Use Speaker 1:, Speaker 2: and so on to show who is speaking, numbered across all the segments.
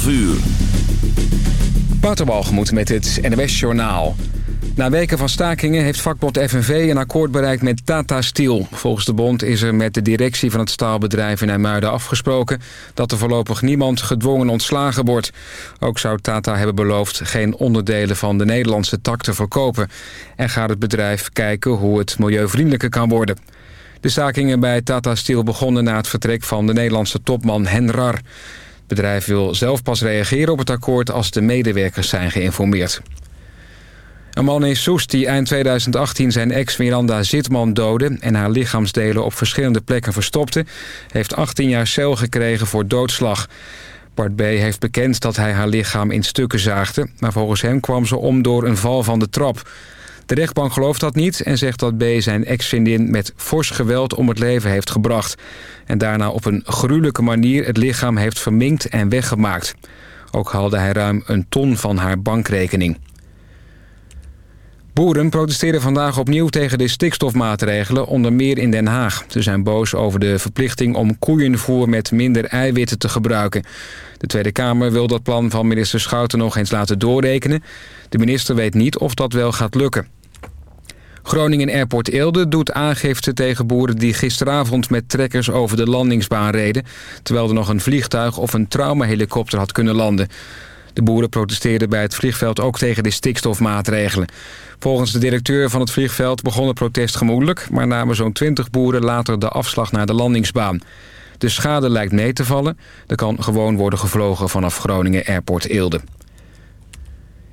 Speaker 1: 12 uur.
Speaker 2: Met het NWS Journaal. Na weken van stakingen heeft vakbond FNV een akkoord bereikt met Tata Steel. Volgens de bond is er met de directie van het staalbedrijf in IJmuiden afgesproken... dat er voorlopig niemand gedwongen ontslagen wordt. Ook zou Tata hebben beloofd geen onderdelen van de Nederlandse tak te verkopen. En gaat het bedrijf kijken hoe het milieuvriendelijker kan worden. De stakingen bij Tata Steel begonnen na het vertrek van de Nederlandse topman Henrar. Bedrijf wil zelf pas reageren op het akkoord als de medewerkers zijn geïnformeerd. Een man in Soest die eind 2018 zijn ex Miranda Zitman doodde... en haar lichaamsdelen op verschillende plekken verstopte... heeft 18 jaar cel gekregen voor doodslag. Bart B. heeft bekend dat hij haar lichaam in stukken zaagde... maar volgens hem kwam ze om door een val van de trap. De rechtbank gelooft dat niet en zegt dat B. zijn ex-vriendin... met fors geweld om het leven heeft gebracht... en daarna op een gruwelijke manier het lichaam heeft verminkt en weggemaakt. Ook haalde hij ruim een ton van haar bankrekening. Boeren protesteren vandaag opnieuw tegen de stikstofmaatregelen, onder meer in Den Haag. Ze zijn boos over de verplichting om koeienvoer met minder eiwitten te gebruiken. De Tweede Kamer wil dat plan van minister Schouten nog eens laten doorrekenen. De minister weet niet of dat wel gaat lukken. Groningen Airport Eelde doet aangifte tegen boeren die gisteravond met trekkers over de landingsbaan reden... terwijl er nog een vliegtuig of een traumahelikopter had kunnen landen. De boeren protesteerden bij het vliegveld ook tegen de stikstofmaatregelen. Volgens de directeur van het vliegveld begon het protest gemoedelijk... maar namen zo'n 20 boeren later de afslag naar de landingsbaan. De schade lijkt mee te vallen. Er kan gewoon worden gevlogen vanaf Groningen Airport Eelde.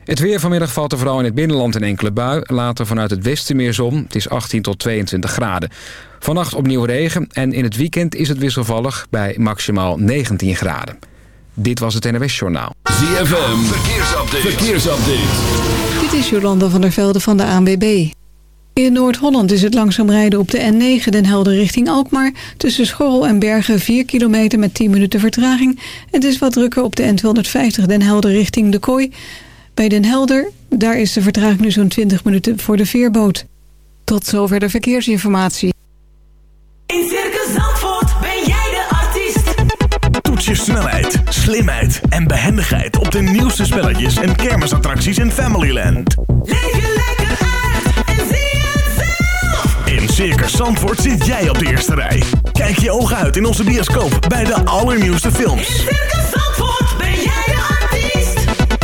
Speaker 2: Het weer vanmiddag valt er vooral in het binnenland een enkele bui. Later vanuit het westen meer zon. Het is 18 tot 22 graden. Vannacht opnieuw regen en in het weekend is het wisselvallig bij maximaal 19 graden. Dit was het NWS Journaal.
Speaker 1: ZFM, verkeersupdate. verkeersupdate.
Speaker 3: Dit is Jolanda van der Velde van de ANWB. In Noord-Holland is het langzaam rijden op de N9 Den Helder richting Alkmaar. Tussen Schorrel en Bergen 4 kilometer met 10 minuten vertraging. Het is wat drukker op de N250 Den Helder richting de Kooi. Bij Den Helder, daar is de vertraging nu zo'n 20 minuten voor de veerboot. Tot zover de verkeersinformatie.
Speaker 4: In Circus Zandvoort ben jij de artiest.
Speaker 5: Toets je snelheid, slimheid en behendigheid op de nieuwste spelletjes en kermisattracties in Familyland.
Speaker 4: Leef je lekker uit en zie het zelf.
Speaker 5: In Circus Zandvoort zit jij op de eerste rij. Kijk je ogen uit in onze bioscoop bij de allernieuwste
Speaker 4: In
Speaker 5: films.
Speaker 4: Circus Zandvoort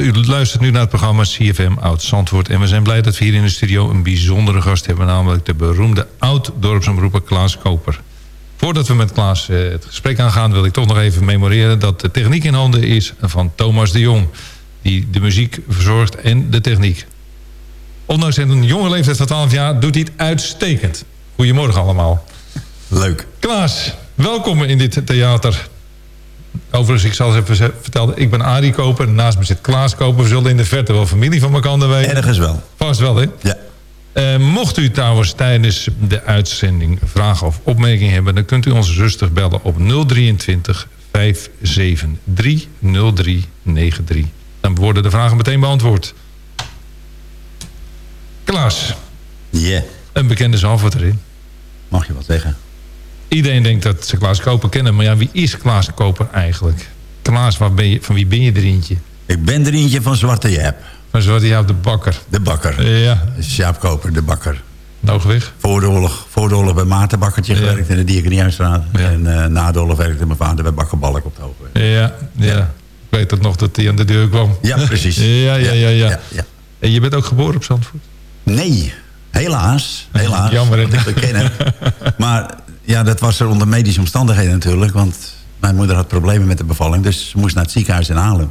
Speaker 6: U luistert nu naar het programma CFM Oud Zandvoort. En we zijn blij dat we hier in de studio een bijzondere gast hebben... namelijk de beroemde oud-dorpsomroeper Klaas Koper. Voordat we met Klaas eh, het gesprek aangaan... wil ik toch nog even memoreren dat de techniek in handen is van Thomas de Jong... die de muziek verzorgt en de techniek. Ondanks een jonge leeftijd van 12 jaar doet hij het uitstekend. Goedemorgen allemaal.
Speaker 7: Leuk.
Speaker 6: Klaas, welkom in dit theater. Overigens, ik zal eens even vertellen. Ik ben Arie Koper, naast me zit Klaas Koper. We zullen in de verte wel familie van elkaar weten.
Speaker 7: Ergens wel.
Speaker 6: Vast wel, hè?
Speaker 7: Ja.
Speaker 6: Eh, mocht u trouwens tijdens de uitzending vragen of opmerkingen hebben... dan kunt u ons rustig bellen op 023 573 0393. Dan worden de vragen meteen beantwoord. Klaas,
Speaker 7: Yeah.
Speaker 6: een bekende Zalvoort erin.
Speaker 7: Mag je wat zeggen?
Speaker 6: Iedereen denkt dat ze Klaas Koper kennen. Maar ja, wie is Klaas Koper eigenlijk? Klaas, waar ben je, van wie ben je er eentje?
Speaker 7: Ik ben er eentje van Zwarte Jap.
Speaker 6: Van Zwarte Jaap de Bakker.
Speaker 7: De bakker.
Speaker 6: Ja,
Speaker 7: Sjaap Koper, de bakker.
Speaker 6: Noogweg.
Speaker 7: Voor de oorlog, voor de oorlog bij Maarten Bakkertje
Speaker 6: Ja.
Speaker 7: gewerkt in de Dierkenieuwstraat.
Speaker 6: Ja.
Speaker 7: En eh, na de oorlog werkte mijn vader bij Bakkerbalk op de Hoogweg.
Speaker 6: Ja, ja. Ik weet het nog dat hij aan de deur kwam.
Speaker 7: Ja, precies.
Speaker 6: Ja, ja, ja, ja. En je bent ook geboren op Zandvoort?
Speaker 7: Nee, helaas. Helaas.
Speaker 6: Jammer,
Speaker 7: ik het. Maar ja, dat was er onder medische omstandigheden natuurlijk. Want mijn moeder had problemen met de bevalling. Dus ze moest naar het ziekenhuis in Haarlem.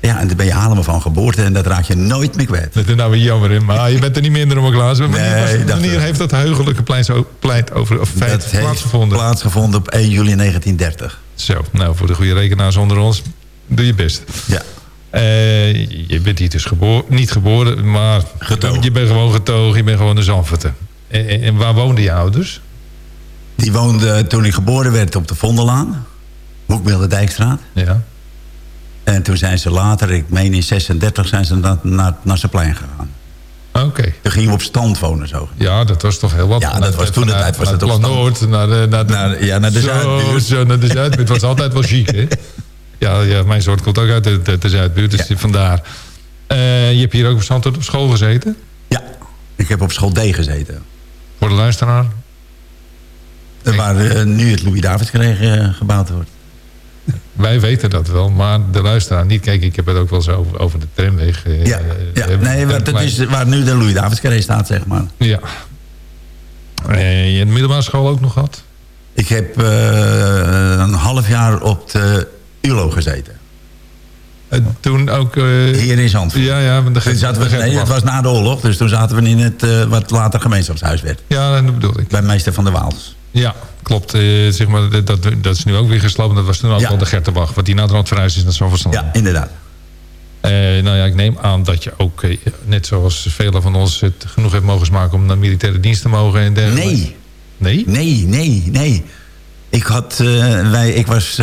Speaker 7: Ja, en daar ben je Haarlem van geboorte. En dat raak je nooit meer kwijt.
Speaker 6: Dat is nou weer jammer, hè? Maar je bent er niet minder om, Klaas. Wanneer,
Speaker 7: Nee,
Speaker 6: wanneer heeft dat heugelijke pleit, zo- pleit over, of feit
Speaker 7: dat heeft
Speaker 6: plaatsgevonden?
Speaker 7: plaatsgevonden op 1 juli 1930.
Speaker 6: Zo, nou, voor de goede rekenaars onder ons, doe je best.
Speaker 7: Ja.
Speaker 6: Eh, je bent hier dus geboren, niet geboren, maar
Speaker 7: Getogen.
Speaker 6: je bent gewoon getogen, je bent gewoon een Zandvoorter. En, en- en waar woonden je ouders?
Speaker 7: Die woonde toen ik geboren werd op de Vondellaan. Hoekbeelde Dijkstraat.
Speaker 6: Ja.
Speaker 7: En toen zijn ze later, ik meen in 36, zijn ze naar, naar het Nassauplein gegaan.
Speaker 6: Oké.
Speaker 7: Toen gingen we op stand wonen zo.
Speaker 6: Ja, dat was toch heel wat.
Speaker 7: Ja, dat
Speaker 6: Vanuit-
Speaker 7: was toen de tijd was het op
Speaker 6: Plan Noord naar de, naar de,
Speaker 7: Naar- ja, naar de
Speaker 6: zo,
Speaker 7: Zuidbuurt.
Speaker 6: Zo, naar de Zuidbuurt. Het was altijd wel chic, hè? Ja, ja, mijn soort komt ook uit de, de, de Zuidbuurt, dus
Speaker 7: Ja.
Speaker 6: vandaar. Eh, je hebt hier ook op Zandvoort op school gezeten?
Speaker 7: Ja, ik heb op school D gezeten.
Speaker 6: Voor de luisteraar?
Speaker 7: Waar eh, nu het Louis-Davids-kreeg eh, gebouwd wordt.
Speaker 6: Wij weten dat wel, maar de luisteraar niet. Kijk, ik heb het ook wel eens over, over de tramweg. eh,
Speaker 7: Ja, ja. nee, dat is waar nu de Louis-Davids-kreeg staat, zeg maar.
Speaker 6: Ja. Eh, je hebt de middelbare school ook nog gehad?
Speaker 7: Ik heb een half jaar op de ULO gezeten.
Speaker 6: En toen ook...
Speaker 7: Hier in Zandvoort.
Speaker 6: ja, ja, maar
Speaker 7: Toen zaten we, nee, dat was na de oorlog, dus toen zaten we in het wat later gemeenschapshuis werd.
Speaker 6: Ja, dat bedoel ik.
Speaker 7: Bij meester van der Waals.
Speaker 6: Ja, klopt. Eh, zeg maar, dat, dat, is nu ook weer gesloopt. Dat was toen ook
Speaker 7: Ja.
Speaker 6: wel de Gertenbach. Wat die naderhand verhuisd is naar Zandvoort.
Speaker 7: Ja, inderdaad.
Speaker 6: Eh, nou ja, ik neem aan dat je ook, eh, net zoals velen van ons... het genoeg hebt mogen smaken om naar militaire dienst te mogen en dergelijke.
Speaker 7: Nee,
Speaker 6: Nee?
Speaker 7: nee, nee, nee. Ik had, wij, ik was,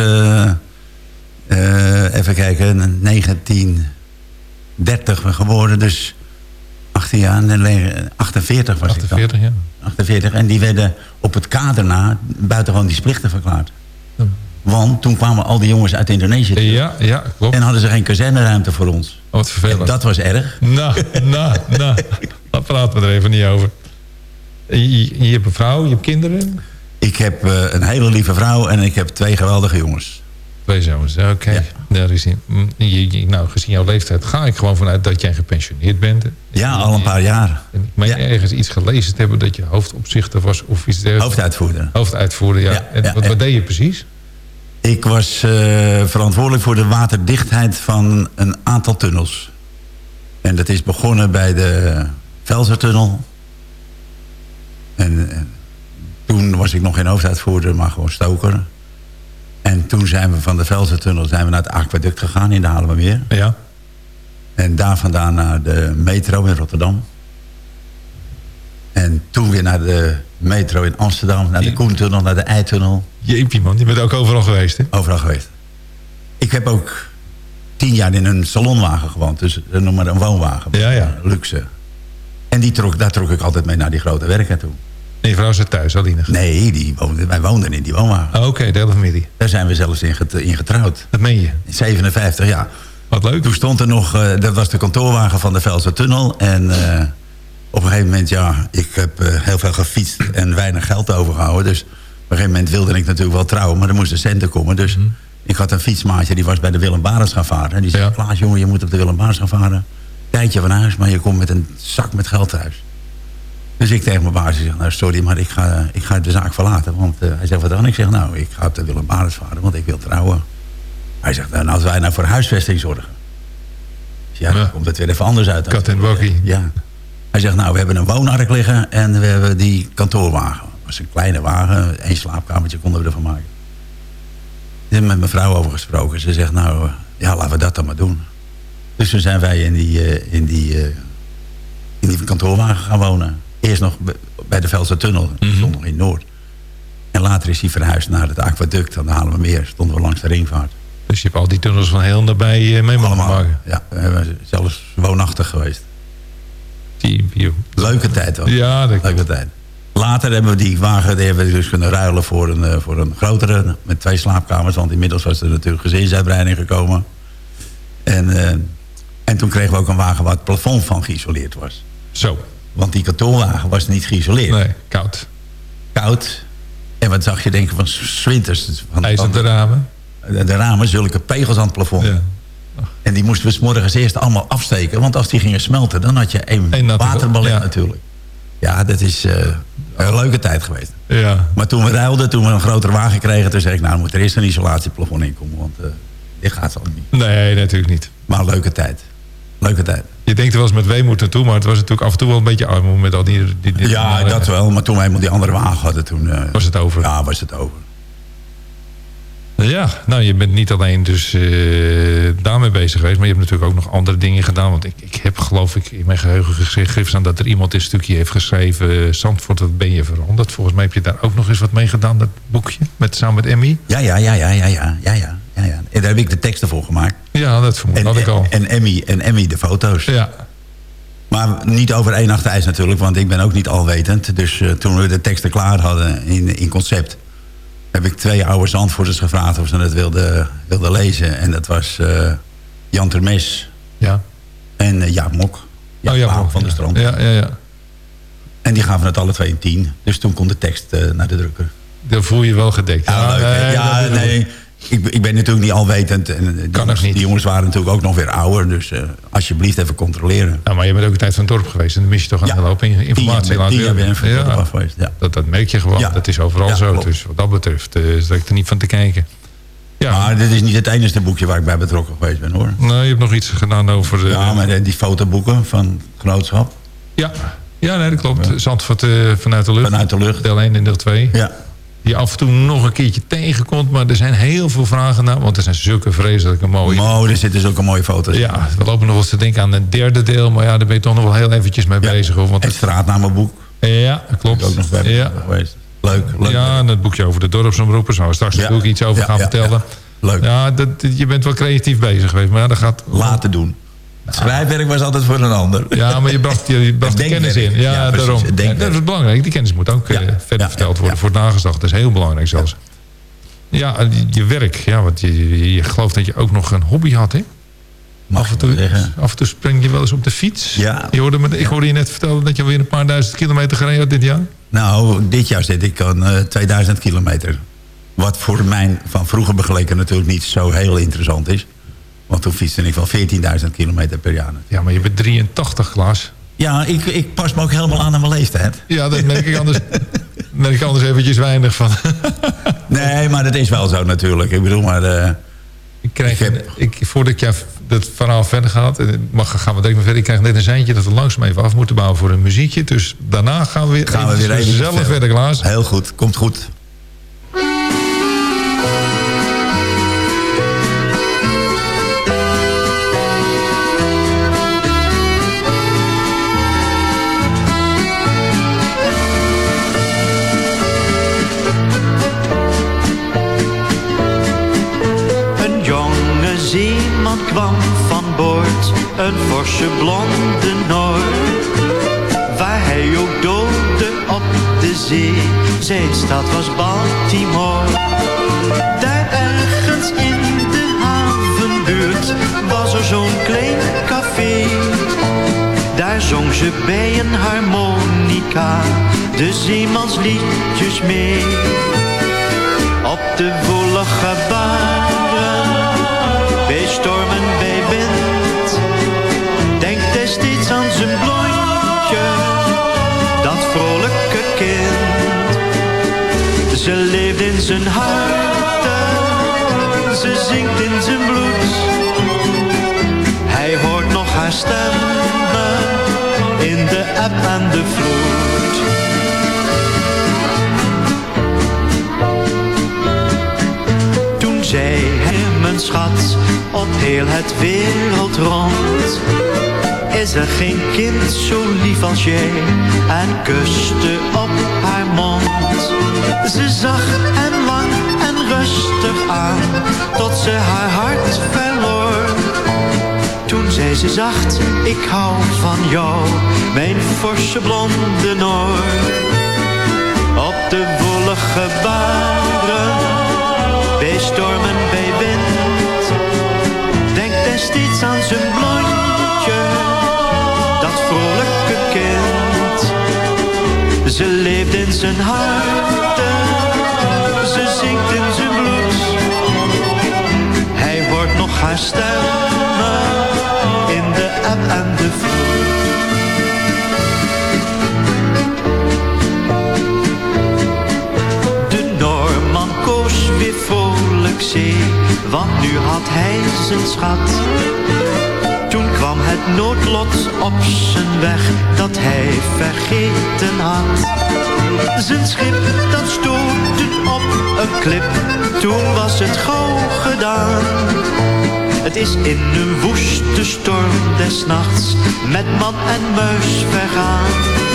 Speaker 7: even kijken, 1930 geboren, dus 18 jaar, en le- 48 was ik
Speaker 6: 48, ja.
Speaker 7: Dan. 48, en die werden op het kader na buitengewoon dienstplichtig verklaard. Want toen kwamen al die jongens uit Indonesië terug.
Speaker 6: Ja, ja, klopt.
Speaker 7: En hadden ze geen kazerneruimte voor ons.
Speaker 6: Oh, wat vervelend.
Speaker 7: En dat was erg.
Speaker 6: Nou, nou, nou. Daar praten we er even niet over. Je, je- je hebt een vrouw, je hebt kinderen?
Speaker 7: Ik heb eh, een hele lieve vrouw en ik heb twee geweldige jongens.
Speaker 6: Twee zoons, oké.
Speaker 7: Ja.
Speaker 6: Daar is. Mm, je- Nou, gezien jouw leeftijd ga ik gewoon vanuit dat jij gepensioneerd bent.
Speaker 7: Ja, al een paar jaar.
Speaker 6: En ik
Speaker 7: Ja.
Speaker 6: ergens iets gelezen te hebben dat je hoofdopzichter was of iets dergelijks.
Speaker 7: Hoofduitvoerder.
Speaker 6: Hoofduitvoerder, ja.
Speaker 7: Ja,
Speaker 6: en wat, deed je precies?
Speaker 7: Ik was eh, verantwoordelijk voor de waterdichtheid van een aantal tunnels. En dat is begonnen bij de Velsertunnel. En, eh, toen was ik nog geen hoofduitvoerder, maar gewoon stoker. En toen zijn we van de Velsertunnel zijn we naar het aquaduct gegaan in de Haarlemmermeer.
Speaker 6: Ja.
Speaker 7: En daar vandaan naar de metro in Rotterdam. En toen weer naar de metro in Amsterdam, naar de Koentunnel, naar de Eitunnel.
Speaker 6: Jeepie man, je bent ook overal geweest, hè?
Speaker 7: Overal geweest. Ik heb ook tien jaar in een salonwagen gewoond. Dus noem maar een woonwagen.
Speaker 6: Ja, ja.
Speaker 7: Luxe. En die trok, daar trok ik altijd mee naar die grote werken toe.
Speaker 6: En je vrouw zit thuis, Aline.
Speaker 7: Nee, die woonde, wij woonden in die woonwagen.
Speaker 6: Oh, Oké, de hele familie.
Speaker 7: Daar zijn we zelfs in, get- in getrouwd.
Speaker 6: Dat meen je.
Speaker 7: In 57 jaar.
Speaker 6: Wat leuk.
Speaker 7: Toen stond er nog, eh, dat was de kantoorwagen van de Velse Tunnel. En eh, op een gegeven moment, ja, ik heb eh, heel veel gefietst en weinig geld overgehouden. Dus op een gegeven moment wilde ik natuurlijk wel trouwen, maar er moesten centen komen. Dus Ik had een fietsmaatje, die was bij de Willem Barens gaan varen. En die zei, Klaas jongen, je moet op de Willem Barens gaan varen. Tijdje van huis, maar je komt met een zak met geld thuis. Dus ik tegen mijn baas zeg, nou sorry, maar ik ga, ik ga de zaak verlaten. Want eh, hij zegt, wat dan? Ik zeg, nou, ik ga op de Willem Barens varen, want ik wil trouwen. Hij zegt, nou, als wij nou voor huisvesting zorgen. Zeg, Ja, dan komt het weer even anders uit.
Speaker 6: Kat en.
Speaker 7: Ja. Hij zegt, nou, we hebben een woonark liggen en we hebben die kantoorwagen. Dat was een kleine wagen, één slaapkamertje konden we ervan maken. Ik heb met mijn vrouw over gesproken. Ze zegt, nou, eh, ja, laten we dat dan maar doen. Dus toen zijn wij in die, eh, in die, in die kantoorwagen gaan wonen. Eerst nog bij de Veldse Tunnel, die stond nog in Noord. En later is hij verhuisd naar het aquaduct aan de Haarlemmermeer. Stonden we langs de ringvaart.
Speaker 6: Dus je hebt al die tunnels van heel nabij eh, mee mogen maken.
Speaker 7: Ja, we zelfs woonachtig geweest.
Speaker 6: Die-
Speaker 7: Leuke tijd wel.
Speaker 6: Ja, dat
Speaker 7: Leuke tijd. Later hebben we die wagen die hebben we dus kunnen ruilen voor een, eh, voor een grotere. Met twee slaapkamers. Want inmiddels was er natuurlijk gezinsuitbreiding gekomen. En, eh, en toen kregen we ook een wagen waar het plafond van geïsoleerd was.
Speaker 6: Zo.
Speaker 7: Want die kantoorwagen was niet geïsoleerd.
Speaker 6: Nee, koud.
Speaker 7: Koud. En wat zag je denken van swinters? Van,
Speaker 6: IJzeren
Speaker 7: van-
Speaker 6: ramen.
Speaker 7: de, de ramen, zulke pegels aan het plafond.
Speaker 6: Ja.
Speaker 7: En die moesten we 's morgens eerst allemaal afsteken. Want als die gingen smelten, dan had je waterballet
Speaker 6: ja.
Speaker 7: natuurlijk. Ja, dat is eh, een leuke tijd geweest.
Speaker 6: Ja.
Speaker 7: Maar toen we ruilden, toen we een grotere wagen kregen... toen zei ik, nou, er moet er eerst een isolatieplafond in komen. Want eh, dit gaat zo niet.
Speaker 6: Nee, natuurlijk niet.
Speaker 7: Maar een leuke tijd. Leuke tijd.
Speaker 6: Je denkt er wel eens met weemoed naartoe, maar het was natuurlijk af en toe wel een beetje armoe met al die... die, die
Speaker 7: Ja, dat wel. Maar toen we eenmaal die andere wagen hadden, toen... eh,
Speaker 6: Was het over?
Speaker 7: Ja, was het over.
Speaker 6: Ja, nou je bent niet alleen dus eh, daarmee bezig geweest. Maar je hebt natuurlijk ook nog andere dingen gedaan. Want ik, ik heb geloof ik in mijn geheugen gegeven staan... dat er iemand een stukje heeft geschreven... Eh, Zandvoort, wat ben je veranderd? Volgens mij heb je daar ook nog eens wat mee gedaan, dat boekje. Met, samen met Emmy.
Speaker 7: Ja, ja, ja, ja, ja, ja, ja, ja. ja. En daar heb ik de teksten voor gemaakt.
Speaker 6: Ja, dat vermoed had ik al.
Speaker 7: En Emmy, en Emmy de foto's.
Speaker 6: Ja.
Speaker 7: Maar niet over één nacht ijs natuurlijk, want ik ben ook niet alwetend. Dus eh, toen we de teksten klaar hadden in, in concept heb ik twee oude Zandvoorters gevraagd of ze het wilden, wilden lezen. En dat was eh, Jan Termes
Speaker 6: ja.
Speaker 7: en eh, Jaap Mok. Jaap
Speaker 6: oh
Speaker 7: Mok van de strand.
Speaker 6: Ja, ja, ja.
Speaker 7: En die gaven het alle twee in tien. Dus toen kon de tekst eh, naar de drukker.
Speaker 6: Dan voel je wel gedekt.
Speaker 7: Ja, leuk, hè?
Speaker 6: nee,
Speaker 7: ja
Speaker 6: dat
Speaker 7: nee. Ik, ik ben natuurlijk niet alwetend. En eh, die,
Speaker 6: Kan
Speaker 7: jongens,
Speaker 6: ook niet.
Speaker 7: die jongens waren natuurlijk ook nog weer ouder. Dus eh, alsjeblieft even controleren.
Speaker 6: Ja, maar je bent ook een tijd van het dorp geweest. En dan mis je toch een
Speaker 7: Ja.
Speaker 6: hele hoop in- informatie.
Speaker 7: Tien jaar- ben dorp geweest, ja.
Speaker 6: Dat, dat merk je gewoon.
Speaker 7: Ja.
Speaker 6: Dat is overal
Speaker 7: Ja,
Speaker 6: zo.
Speaker 7: klopt.
Speaker 6: Dus wat dat betreft eh, is dat ik er niet van te kijken. Ja,
Speaker 7: Maar dit is niet het enige boekje waar ik bij betrokken geweest ben hoor.
Speaker 6: nou, je hebt nog iets gedaan over...
Speaker 7: Ja, maar die fotoboeken van Genootschap.
Speaker 6: ja. ja, nee, dat klopt. Zandvoort vanuit de lucht.
Speaker 7: Vanuit de lucht.
Speaker 6: Deel 1 en deel 2.
Speaker 7: Ja.
Speaker 6: Die af en toe nog een keertje tegenkomt. Maar er zijn heel veel vragen naar. Want er zijn zulke vreselijke mooie...
Speaker 7: Oh, er zitten zulke mooie foto's. in.
Speaker 6: Ja, we lopen nog wel eens te denken aan een derde deel. Maar ja, daar ben je toch nog wel heel eventjes mee
Speaker 7: Ja.
Speaker 6: bezig. Hoor, want
Speaker 7: Het straatnamenboek.
Speaker 6: ja, klopt.
Speaker 7: Ik ook nog bij
Speaker 6: ja.
Speaker 7: geweest. Leuk, leuk.
Speaker 6: Ja, en het boekje over de dorpsomroepers. Waar we straks
Speaker 7: Ja.
Speaker 6: natuurlijk iets over gaan vertellen.
Speaker 7: ja. Leuk.
Speaker 6: Ja, dat, je bent wel creatief bezig geweest. Maar ja, dat gaat...
Speaker 7: Laten doen. Schrijfwerk was altijd voor een ander.
Speaker 6: Ja, maar je bracht, je, je bracht de kennis in. Ja, daarom. dat is belangrijk. Die kennis moet ook eh,
Speaker 7: Ja,
Speaker 6: verder verteld worden. Voor het nageslacht. Dat is heel belangrijk zelfs. Ja, je, je werk. Ja, want je, je, je gelooft dat je ook nog een hobby had, hè?
Speaker 7: Mag
Speaker 6: Af en, toe, af en toe spring je wel eens op de fiets.
Speaker 7: Ja.
Speaker 6: Je hoorde me, ik hoorde je net vertellen dat je alweer een paar duizend kilometer gereden had dit jaar.
Speaker 7: Nou, dit jaar zit ik aan eh, 2000 kilometer. Wat voor mijn van vroeger begeleken natuurlijk niet zo heel interessant is. Want toen fietste ik wel 14.000 kilometer per jaar.
Speaker 6: Ja, maar je bent 83, Klaas.
Speaker 7: Ja, ik, ik pas me ook helemaal aan aan mijn leeftijd.
Speaker 6: Ja, dat merk ik anders, merk ik anders eventjes weinig van.
Speaker 7: Nee, maar dat is wel zo natuurlijk. Ik bedoel, maar... eh,
Speaker 6: Ik krijg,
Speaker 7: Ik heb-
Speaker 6: ik, voordat jij dat verhaal verder gaat, eh, mag, gaan we direct maar verder. Ik krijg net een seintje dat we langzaam even af moeten bouwen voor een muziekje. Dus daarna gaan we weer,
Speaker 7: gaan we weer even
Speaker 6: zelf verder, Klaas.
Speaker 7: Heel goed, komt goed.
Speaker 8: Kwam van boord, een forse blonde Noord. Waar hij ook doodde op de zee, zijn stad was Baltimore. Daar ergens in de havenbuurt was er zo'n klein café. Daar zong ze bij een harmonica de zeemansliedjes mee. Op de wollige baren storm en bij wind. Denkt hij steeds aan zijn blondje, dat vrolijke kind. Ze leeft in zijn hart, ze zingt in zijn bloed. Hij hoort nog haar stemmen in de app en de vloed. Toen zei hij, mijn schat, op heel het wereld rond. Is er geen kind zo lief als jij en kuste op haar mond. Ze zag hem lang en rustig aan, tot ze haar hart verloor. Toen zei ze zacht, ik hou van jou, mijn forse blonde Noor. Op de wollige baren, bij storm en bij wind. Steeds aan zijn blondje, dat vrolijke kind. Ze leeft in zijn hart, ze zingt in zijn bloed. Hij hoort nog haar in de app en de vloed. Want nu had hij zijn schat. Toen kwam het noodlot op zijn weg, dat hij vergeten had. Zijn schip, dat stootte op een klip, toen was het gauw gedaan. Het is in een woeste storm des nachts, met man en muis vergaan.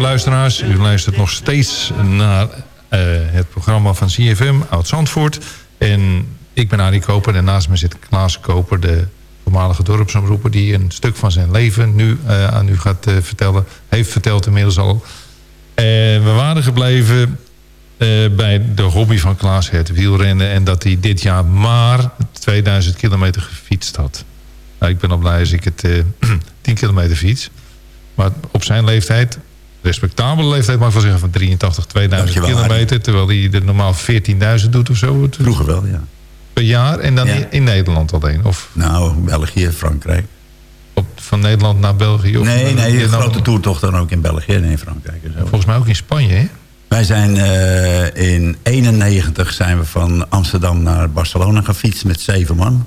Speaker 6: Luisteraars, u luistert nog steeds naar eh, het programma van CFM Oud-Zandvoort. En ik ben Arie Koper en naast me zit Klaas Koper, de voormalige dorpsomroeper... die een stuk van zijn leven nu eh, aan u gaat eh, vertellen. Heeft verteld inmiddels al. We waren gebleven bij de hobby van Klaas, het wielrennen... en dat hij dit jaar maar 2000 kilometer gefietst had. Nou, ik ben al blij als ik het eh 10 kilometer fiets. Maar op zijn leeftijd, respectabele leeftijd mag ik wel zeggen... van 83, 2000
Speaker 7: Dankjewel,
Speaker 6: kilometer... terwijl hij er normaal 14.000 doet of zo
Speaker 7: Vroeger wel, ja.
Speaker 6: per jaar. En dan
Speaker 7: Ja.
Speaker 6: in, Nederland alleen. Of
Speaker 7: Nou, België, Frankrijk.
Speaker 6: op, van Nederland naar België. Of
Speaker 7: Nee, nee,
Speaker 6: de
Speaker 7: de grote toertocht dan ook in België en in Frankrijk en zo.
Speaker 6: Volgens mij ook in Spanje, hè?
Speaker 7: Wij zijn eh, in 91 zijn we van Amsterdam naar Barcelona gefietst met zeven man.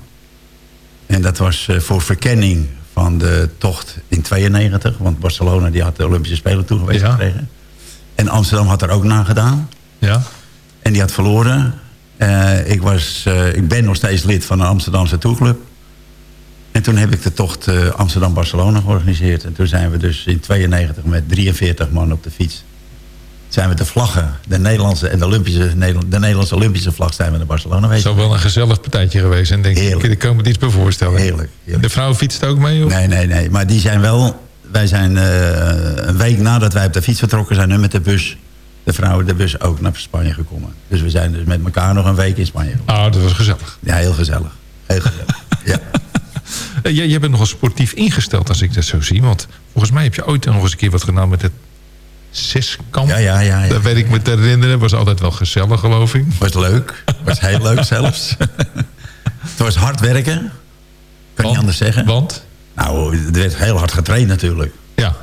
Speaker 7: En dat was eh, voor verkenning van de tocht in 92. Want Barcelona die had de Olympische Spelen toegewezen
Speaker 6: Ja.
Speaker 7: gekregen. En Amsterdam had er ook na gedaan.
Speaker 6: Ja.
Speaker 7: En die had verloren. Eh, ik, was, eh, ik ben nog steeds lid van een Amsterdamse toerclub. En toen heb ik de tocht eh, Amsterdam-Barcelona georganiseerd. En toen zijn we dus in 92 met 43 man op de fiets. Zijn we de vlaggen, de Nederlandse en de Olympische, de Nederlandse Olympische vlag zijn we naar Barcelona
Speaker 6: Het
Speaker 7: geweest.
Speaker 6: zou wel een gezellig partijtje geweest. En denk ik,
Speaker 7: Heerlijk.
Speaker 6: ik kan me iets bij voorstellen.
Speaker 7: Heerlijk, heerlijk.
Speaker 6: De vrouw fietst ook mee? Of?
Speaker 7: Nee, nee, nee. Maar die zijn wel... Wij zijn eh, een week nadat wij op de fiets vertrokken zijn... nu met de bus, de vrouwen de bus ook naar Spanje gekomen. Dus we zijn dus met elkaar nog een week in Spanje.
Speaker 6: Ah, dat was gezellig.
Speaker 7: Ja, heel gezellig. Heel gezellig. ja.
Speaker 6: Eh, Jij, jij bent nogal sportief ingesteld als ik dat zo zie. Want volgens mij heb je ooit nog eens een keer wat gedaan met het zeskamp.
Speaker 7: Ja, ja, ja, ja.
Speaker 6: Dat weet ik me te herinneren. Was altijd wel gezellig, geloof ik.
Speaker 7: Was leuk. Was heel leuk zelfs. Het was hard werken. Kan niet
Speaker 6: Want?
Speaker 7: anders zeggen.
Speaker 6: Want?
Speaker 7: Nou, er werd heel hard getraind natuurlijk.
Speaker 6: Ja.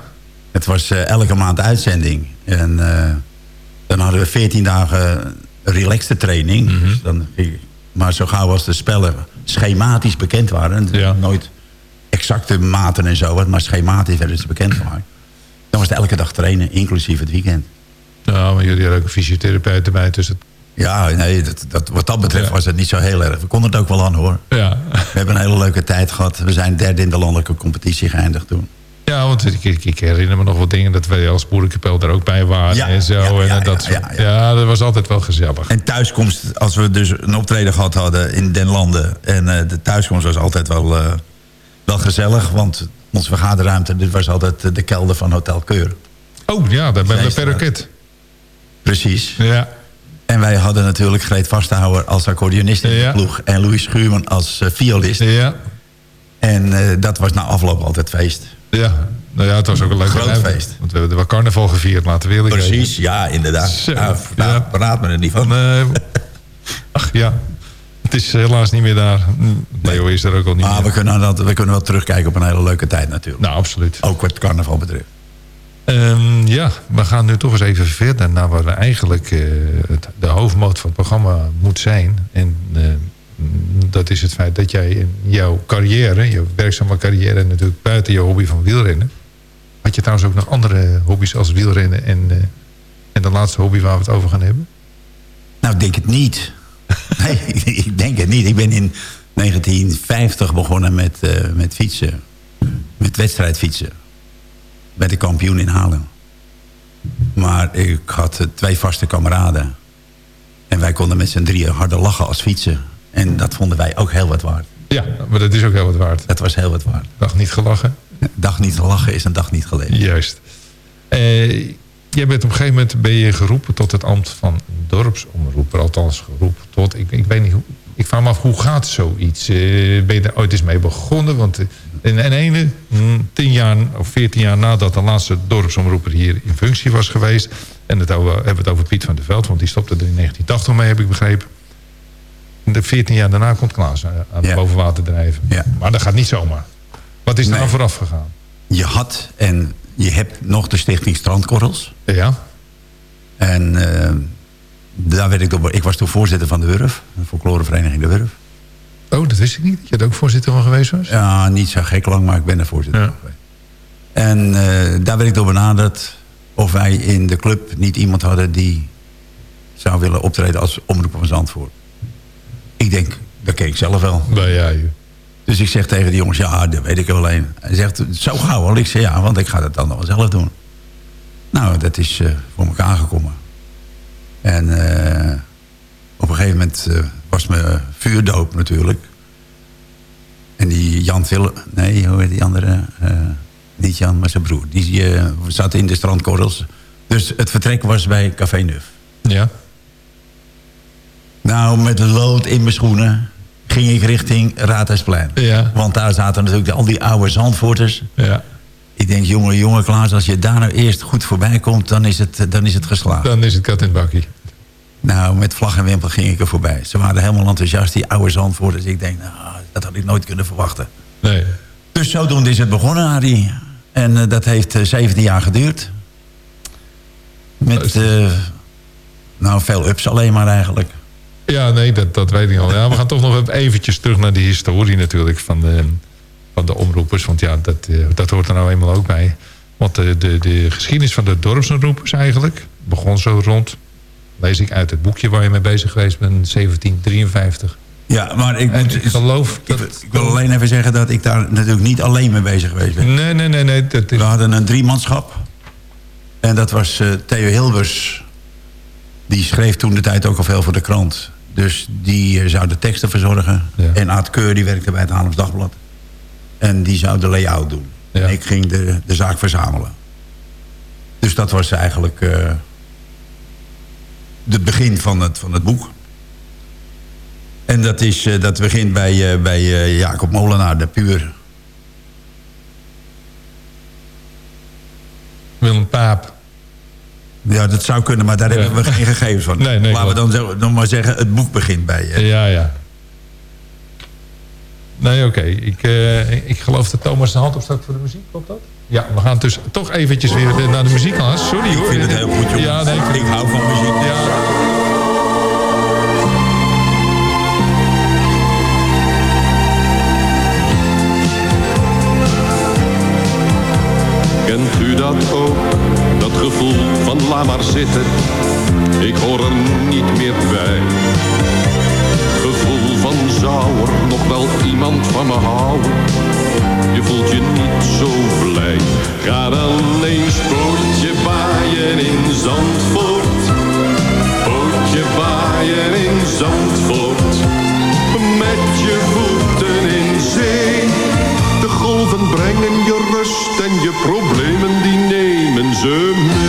Speaker 7: Het was eh, elke maand uitzending. En eh, dan hadden we 14 dagen relaxte training.
Speaker 6: Mhm.
Speaker 7: dus dan maar zo gauw als de spellen schematisch bekend waren... en
Speaker 6: Ja.
Speaker 7: nooit exacte maten en zo... maar schematisch werden ze bekend gemaakt... dan was het elke dag trainen, inclusief het weekend.
Speaker 6: Nou, maar jullie hadden ook een fysiotherapeut erbij. Dus het,
Speaker 7: Ja, nee, dat, dat, wat dat betreft
Speaker 6: Ja.
Speaker 7: was het niet zo heel erg. We konden het ook wel aan, hoor.
Speaker 6: ja.
Speaker 7: We hebben een hele leuke tijd gehad. We zijn derde in de landelijke competitie geëindigd toen.
Speaker 6: ja, want ik, ik, ik herinner me nog wat dingen... dat wij als boerenkapel er ook bij waren
Speaker 7: Ja,
Speaker 6: en zo.
Speaker 7: ja,
Speaker 6: en dat
Speaker 7: ja, ja.
Speaker 6: dat was altijd wel gezellig.
Speaker 7: En thuiskomst, als we dus een optreden gehad hadden in den landen... en eh, de thuiskomst was altijd wel, eh, wel gezellig... want onze vergaderruimte dit was altijd de kelder van Hotel Keur.
Speaker 6: Oh ja, daar ben we
Speaker 7: Zeestraat.
Speaker 6: Perroquet.
Speaker 7: Precies.
Speaker 6: Ja.
Speaker 7: En wij hadden natuurlijk Greet Vasthouwer als accordeonist in
Speaker 6: Ja.
Speaker 7: de ploeg... en Louis Schuurman als eh, violist.
Speaker 6: Ja.
Speaker 7: En eh, dat was na afloop altijd feest.
Speaker 6: Ja, nou ja, het was ook een leuk
Speaker 7: Groot
Speaker 6: bedrijf.
Speaker 7: feest.
Speaker 6: Want we hebben wel carnaval gevierd, laten we eerlijk
Speaker 7: Precies, ja, inderdaad.
Speaker 6: Zo,
Speaker 7: Nou,
Speaker 6: ja.
Speaker 7: Praat me er niet van.
Speaker 6: Eh, ach ja, het is helaas niet meer daar. Leo is er ook al niet
Speaker 7: Maar
Speaker 6: meer.
Speaker 7: we kunnen, dat, we kunnen wel terugkijken op een hele leuke tijd natuurlijk.
Speaker 6: Nou, absoluut.
Speaker 7: Ook wat carnaval betreft.
Speaker 6: Ehm, ja, we gaan nu toch eens even verder naar waar we eigenlijk eh, het, de hoofdmoot van het programma moet zijn. En eh, dat is het feit dat jij in jouw carrière, jouw werkzame carrière... natuurlijk buiten je hobby van wielrennen... had je trouwens ook nog andere hobby's als wielrennen... en, eh, en de laatste hobby waar we het over gaan hebben?
Speaker 7: Nou, ik denk het niet. nee, ik denk het niet. Ik ben in 1950 begonnen met, eh, met fietsen. Met wedstrijdfietsen. Bij de kampioen in Haarlem. Maar ik had eh, twee vaste kameraden. En wij konden met z'n drieën harder lachen als fietsen. En dat vonden wij ook heel wat waard.
Speaker 6: Ja, maar dat is ook heel wat waard.
Speaker 7: Dat was heel wat waard.
Speaker 6: Dag niet gelachen.
Speaker 7: Dag niet lachen is een dag niet geleden.
Speaker 6: Juist. Eh, jij bent op een gegeven moment ben je geroepen tot het ambt van dorpsomroeper. Althans geroepen ik, ik weet niet hoe... Ik vraag me af, hoe gaat zoiets? Eh, ben je er ooit eens mee begonnen? Want eh, in en ene, hm, tien jaar of veertien jaar nadat de laatste dorpsomroeper hier in functie was geweest... en het over, hebben we het over Piet van der Veld, want die stopte er in 1980 mee, heb ik begrepen. De 14 jaar daarna komt Klaas aan aan
Speaker 7: Ja.
Speaker 6: het bovenwater drijven.
Speaker 7: Ja.
Speaker 6: Maar dat gaat niet zomaar. Wat is er
Speaker 7: Nee.
Speaker 6: nou vooraf gegaan?
Speaker 7: Je had en je hebt nog de stichting Strandkorrels.
Speaker 6: Ja,
Speaker 7: En eh, daar werd ik door... Ik was toen voorzitter van de Wurf. De folklorevereniging De Wurf.
Speaker 6: Oh, dat wist ik niet. Dat je er ook voorzitter van geweest was?
Speaker 7: Ja, niet zo gek lang, maar ik ben er voorzitter
Speaker 6: Ja.
Speaker 7: van geweest. En eh, daar werd ik door benaderd of wij in de club niet iemand hadden die zou willen optreden als omroeper van Zandvoort. Ik denk, dat ken ik zelf wel.
Speaker 6: Nou ja, joh.
Speaker 7: Dus ik zeg tegen die jongens, ja, dat weet ik wel alleen. Hij zegt, zo gauw al. Ik zeg, ja, want ik ga dat dan nog wel zelf doen. Nou, dat is eh, voor elkaar gekomen. En eh, op een gegeven moment eh, was mijn vuurdoop natuurlijk. En die Jan Willem, nee, hoe heet die andere? Eh, niet Jan, maar zijn broer. Die zat in de strandkorrels. Dus het vertrek was bij Café Nuf.
Speaker 6: Ja.
Speaker 7: Nou, met lood in mijn schoenen ging ik richting Raadhuisplein.
Speaker 6: Ja.
Speaker 7: Want daar zaten natuurlijk al die oude Zandvoorters.
Speaker 6: Ja.
Speaker 7: Ik denk, jongen, jongen Klaas, als je daar nou eerst goed voorbij komt... dan is het, dan is het geslaagd.
Speaker 6: Dan is het kat in het bakkie.
Speaker 7: Nou, met vlag en wimpel ging ik er voorbij. Ze waren helemaal enthousiast, die oude Zandvoorters. Ik denk, nou, dat had ik nooit kunnen verwachten.
Speaker 6: Nee.
Speaker 7: Dus zodoende is het begonnen, Harry. En eh, dat heeft eh, 17 jaar geduurd. Met, eh, nou, veel ups alleen maar eigenlijk.
Speaker 6: Ja, nee, dat, dat weet ik al. Ja, we gaan toch nog eventjes terug naar die historie natuurlijk van de, van de omroepers. Want ja, dat, eh, dat hoort er nou eenmaal ook bij. Want de, de, de geschiedenis van de dorpsomroepers eigenlijk begon zo rond... lees ik uit het boekje waar je mee bezig geweest bent, 1753.
Speaker 7: Ja, maar ik, moet,
Speaker 6: ik geloof
Speaker 7: ik,
Speaker 6: dat...
Speaker 7: ik wil alleen even zeggen dat ik daar natuurlijk niet alleen mee bezig geweest ben.
Speaker 6: Nee, nee, nee, nee. Dat is,
Speaker 7: We hadden een driemanschap. En dat was eh, Theo Hilbers. Die schreef toen de tijd ook al veel voor de krant. Dus die eh, zou de teksten verzorgen.
Speaker 6: Ja.
Speaker 7: En Aad Keur die werkte bij het Haarlems Dagblad. En die zou de layout doen.
Speaker 6: Ja.
Speaker 7: En ik ging de, de zaak verzamelen. Dus dat was eigenlijk eh het begin van het, van het boek. En dat, is, eh, dat begint bij, eh, bij Jacob Molenaar, de puur.
Speaker 6: Willem Paap.
Speaker 7: Ja, dat zou kunnen, maar daar
Speaker 6: Ja.
Speaker 7: hebben we geen gegevens van.
Speaker 6: Nee, nee,
Speaker 7: Laten we dan, dan maar zeggen, het boek begint bij.
Speaker 6: Ja, ja. Nee, oké. Ik, eh, ik geloof dat Thomas zijn hand opstak voor de muziek. Klopt dat? Ja, we gaan dus toch eventjes weer naar de muziek gaan. Sorry hoor.
Speaker 7: Ik vind het heel goed, jongen.
Speaker 6: Ja, nee, ik,
Speaker 7: ik hou van muziek.
Speaker 6: ja,
Speaker 9: Kent u dat ook? Dat gevoel van laat maar zitten. Ik hoor er niet meer bij. Nog wel iemand van me houden. Je voelt je niet zo blij. Ga dan eens baaien in Zandvoort. Pootje baaien in Zandvoort. Met je voeten in zee. De golven brengen je rust en je problemen die nemen ze mee.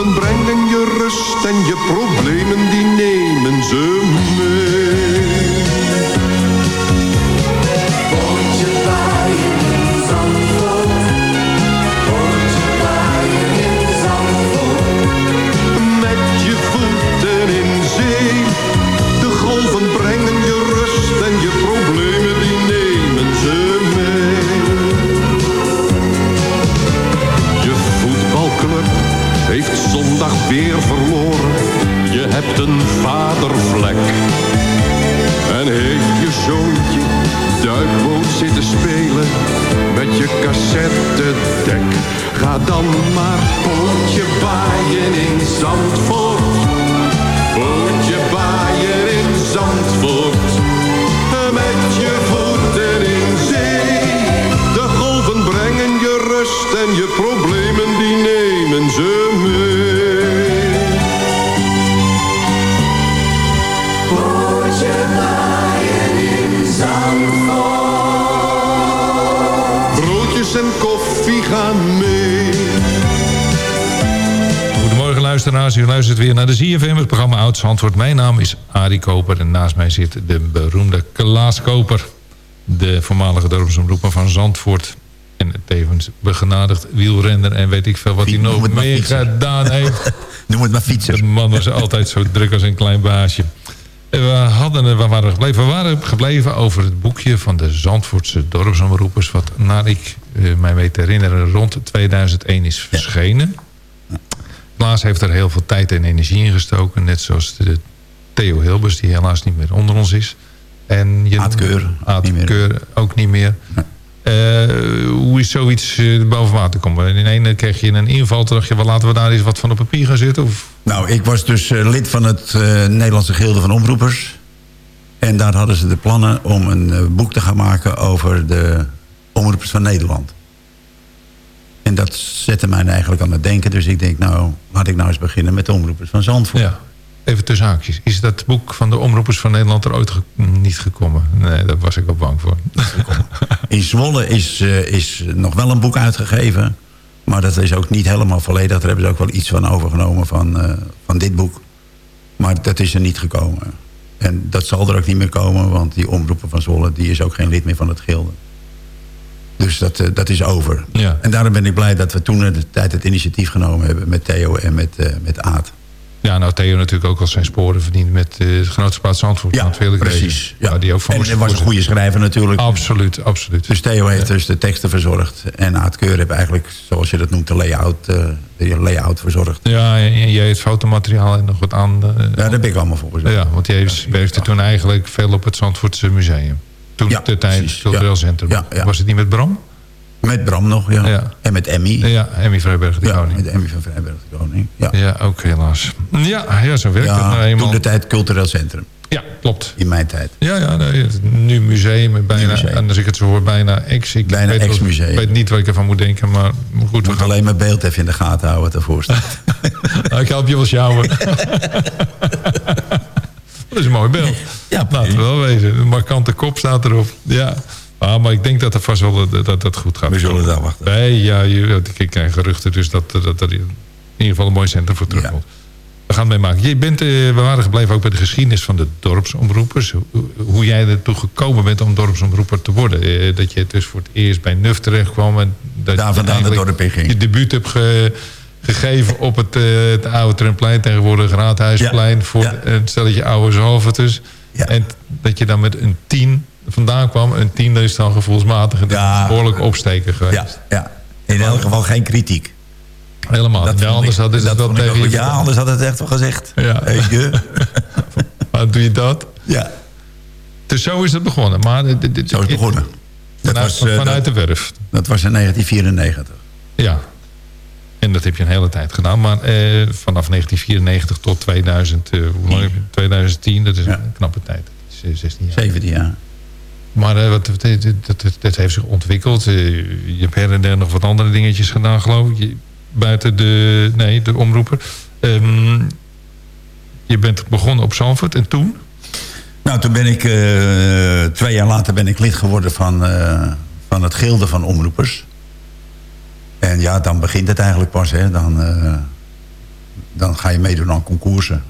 Speaker 9: Brengen je rust en je problemen die nemen ze mee. Pootje baaien in Zandvoort. Pootje baaien in Zandvoort. Met je voeten in zee. De golven brengen je zondag weer verloren. Je hebt een vadervlek. En heeft je zoontje duikboot zitten spelen met je cassettedek. Ga dan maar pootje baaien in Zandvoort. Pootje baaien in Zandvoort. Met je voeten in zee. De golven brengen je rust en je problemen die nemen ze mee.
Speaker 6: Luisteraars, u luistert weer naar de ZFM, het programma Oud Zandvoort. Mijn naam is Arie Koper en naast mij zit de beroemde Klaas Koper. De voormalige dorpsomroeper van Zandvoort. En tevens begenadigd wielrenner en weet ik veel wat hij nog meer gedaan heeft.
Speaker 7: Noem het maar fietser.
Speaker 6: De man was altijd zo druk als een klein baasje. We, hadden, we waren gebleven, we waren gebleven over het boekje van de Zandvoortse dorpsomroepers... wat naar ik eh, mij weet te herinneren rond 2001 is verschenen. Klaas heeft er heel veel tijd en energie in gestoken. Net zoals de Theo Hilbers, die helaas niet meer onder ons is. En je,
Speaker 7: Keur,
Speaker 6: Aad
Speaker 7: niet meer.
Speaker 6: Keur ook niet meer. Eh, hoe is zoiets eh, boven water komen? In ene kreeg je een inval, toen dacht je... Laten we daar eens wat van op papier gaan zetten? Of
Speaker 7: Nou, ik was dus eh, lid van het Nederlandse Gilde van Omroepers. En daar hadden ze de plannen om een boek te gaan maken over de omroepers van Nederland. En dat zette mij eigenlijk aan het denken. Dus ik denk, nou, laat ik nou eens beginnen met de omroepers van Zandvoort.
Speaker 6: Ja, even tussen haakjes. Is dat boek van de omroepers van Nederland er ooit ge- niet gekomen? Nee, daar was ik al bang voor.
Speaker 7: In Zwolle is, eh, is nog wel een boek uitgegeven. Maar dat is ook niet helemaal volledig. Daar hebben ze ook wel iets van overgenomen van, eh, van dit boek. Maar dat is er niet gekomen. En dat zal er ook niet meer komen. Want die omroeper van Zwolle die is ook geen lid meer van het gilde. Dus dat, eh, dat is over.
Speaker 6: Ja.
Speaker 7: En daarom ben ik blij dat we toen de tijd het initiatief genomen hebben... met Theo en met, eh, met Aad.
Speaker 6: Ja, nou Theo natuurlijk ook al zijn sporen verdiend met eh het Genootschap Zandvoort.
Speaker 7: Ja, precies. Ja.
Speaker 6: die ook voor
Speaker 7: En hij was een goede schrijver natuurlijk.
Speaker 6: Absoluut, absoluut.
Speaker 7: Dus Theo heeft dus de teksten verzorgd. En Aad Keur heeft eigenlijk, zoals je dat noemt, de layout, eh, de layout verzorgd.
Speaker 6: Ja, en jij het fotomateriaal en nog wat aan.
Speaker 7: Ja, daar ben ik allemaal voor gezorgd.
Speaker 6: ja, want jij werkte toen eigenlijk veel op het Zandvoortse museum. Toen
Speaker 7: Ja,
Speaker 6: de tijd cultureel centrum. Was het niet met Bram?
Speaker 7: Met Bram nog, ja.
Speaker 6: Ja.
Speaker 7: En met Emmy.
Speaker 6: Ja, Emmy Vrijberg de
Speaker 7: Ja,
Speaker 6: Koning.
Speaker 7: met Emmy van Vrijberg de Koning. Ja,
Speaker 6: Ja, ook helaas. Ja, ja zo werkt het nou eenmaal.
Speaker 7: toen de tijd cultureel centrum.
Speaker 6: Ja, klopt.
Speaker 7: In mijn tijd.
Speaker 6: Ja, ja nee, nu museum, bijna,
Speaker 7: Nu museum.
Speaker 6: en als ik het zo hoor, bijna ex. Ik
Speaker 7: Bijna
Speaker 6: weet
Speaker 7: ex-museum.
Speaker 6: Ik weet niet wat ik ervan moet denken, maar goed, we
Speaker 7: Moet
Speaker 6: gaan...
Speaker 7: alleen mijn beeld even in de gaten houden wat ervoor staat.
Speaker 6: Nou, ik help je wel sjouwen. dat is een mooi beeld.
Speaker 7: Ja,
Speaker 6: Laten we wel wezen. Een markante kop staat erop. Ja. Ah, maar ik denk dat het vast wel dat, dat, dat goed gaat.
Speaker 7: We zullen het afwachten.
Speaker 6: Nee, ja, je, ik krijg geruchten dus dat, dat, dat er in ieder geval een mooi centrum voor terug
Speaker 7: Ja.
Speaker 6: We gaan het meemaken. Je bent, eh, we waren gebleven ook bij de geschiedenis van de dorpsomroepers. Hoe, hoe jij ertoe gekomen bent om dorpsomroeper te worden. Eh, dat je dus voor het eerst bij NUF terecht kwam. En dat
Speaker 7: Daar vandaan
Speaker 6: eigenlijk
Speaker 7: dorp in ging.
Speaker 6: Je debuut hebt ge- gegeven op het, eh, het oude Tremplein. Tegenwoordig Raadhuisplein.
Speaker 7: Ja.
Speaker 6: Voor een stelletje oude zalverters. En dat je dan met een tien vandaan kwam. Een tien dat is dan gevoelsmatig. Het
Speaker 7: Ja.
Speaker 6: behoorlijk opsteken geweest.
Speaker 7: Ja, ja. In elk geval geen kritiek.
Speaker 6: Helemaal.
Speaker 7: Dat
Speaker 6: ja, anders
Speaker 7: ik-
Speaker 6: hadden ze
Speaker 7: dat
Speaker 6: het wel tegen
Speaker 7: ook. Ja, anders had het echt wel gezegd.
Speaker 6: Ja.
Speaker 7: Je?
Speaker 6: Maar doe je dat?
Speaker 7: ja,
Speaker 6: Dus zo is het begonnen. Maar dit-
Speaker 7: zo is het begonnen. Dat
Speaker 6: Vanuit,
Speaker 7: was, eh,
Speaker 6: vanuit
Speaker 7: dat,
Speaker 6: de werf.
Speaker 7: dat was in 1994.
Speaker 6: Ja. En dat heb je een hele tijd gedaan. Maar eh, vanaf 1994 tot 2000, eh, hoe lang heb je? 2010, dat is
Speaker 7: Ja.
Speaker 6: een knappe tijd. Dat is eh, 16 jaar.
Speaker 7: 17 jaar.
Speaker 6: Maar eh, wat, dat, dat, heeft zich ontwikkeld. Je hebt her en der nog wat andere dingetjes gedaan, geloof ik. Je- buiten de, nee, de omroeper. Ehm, je bent begonnen op Zandvoort en toen?
Speaker 7: Nou, toen ben ik... twee jaar later ben ik lid geworden van, van het gilde van omroepers. En ja, dan begint het eigenlijk pas. Hè. Dan, eh, dan ga je meedoen aan concoursen.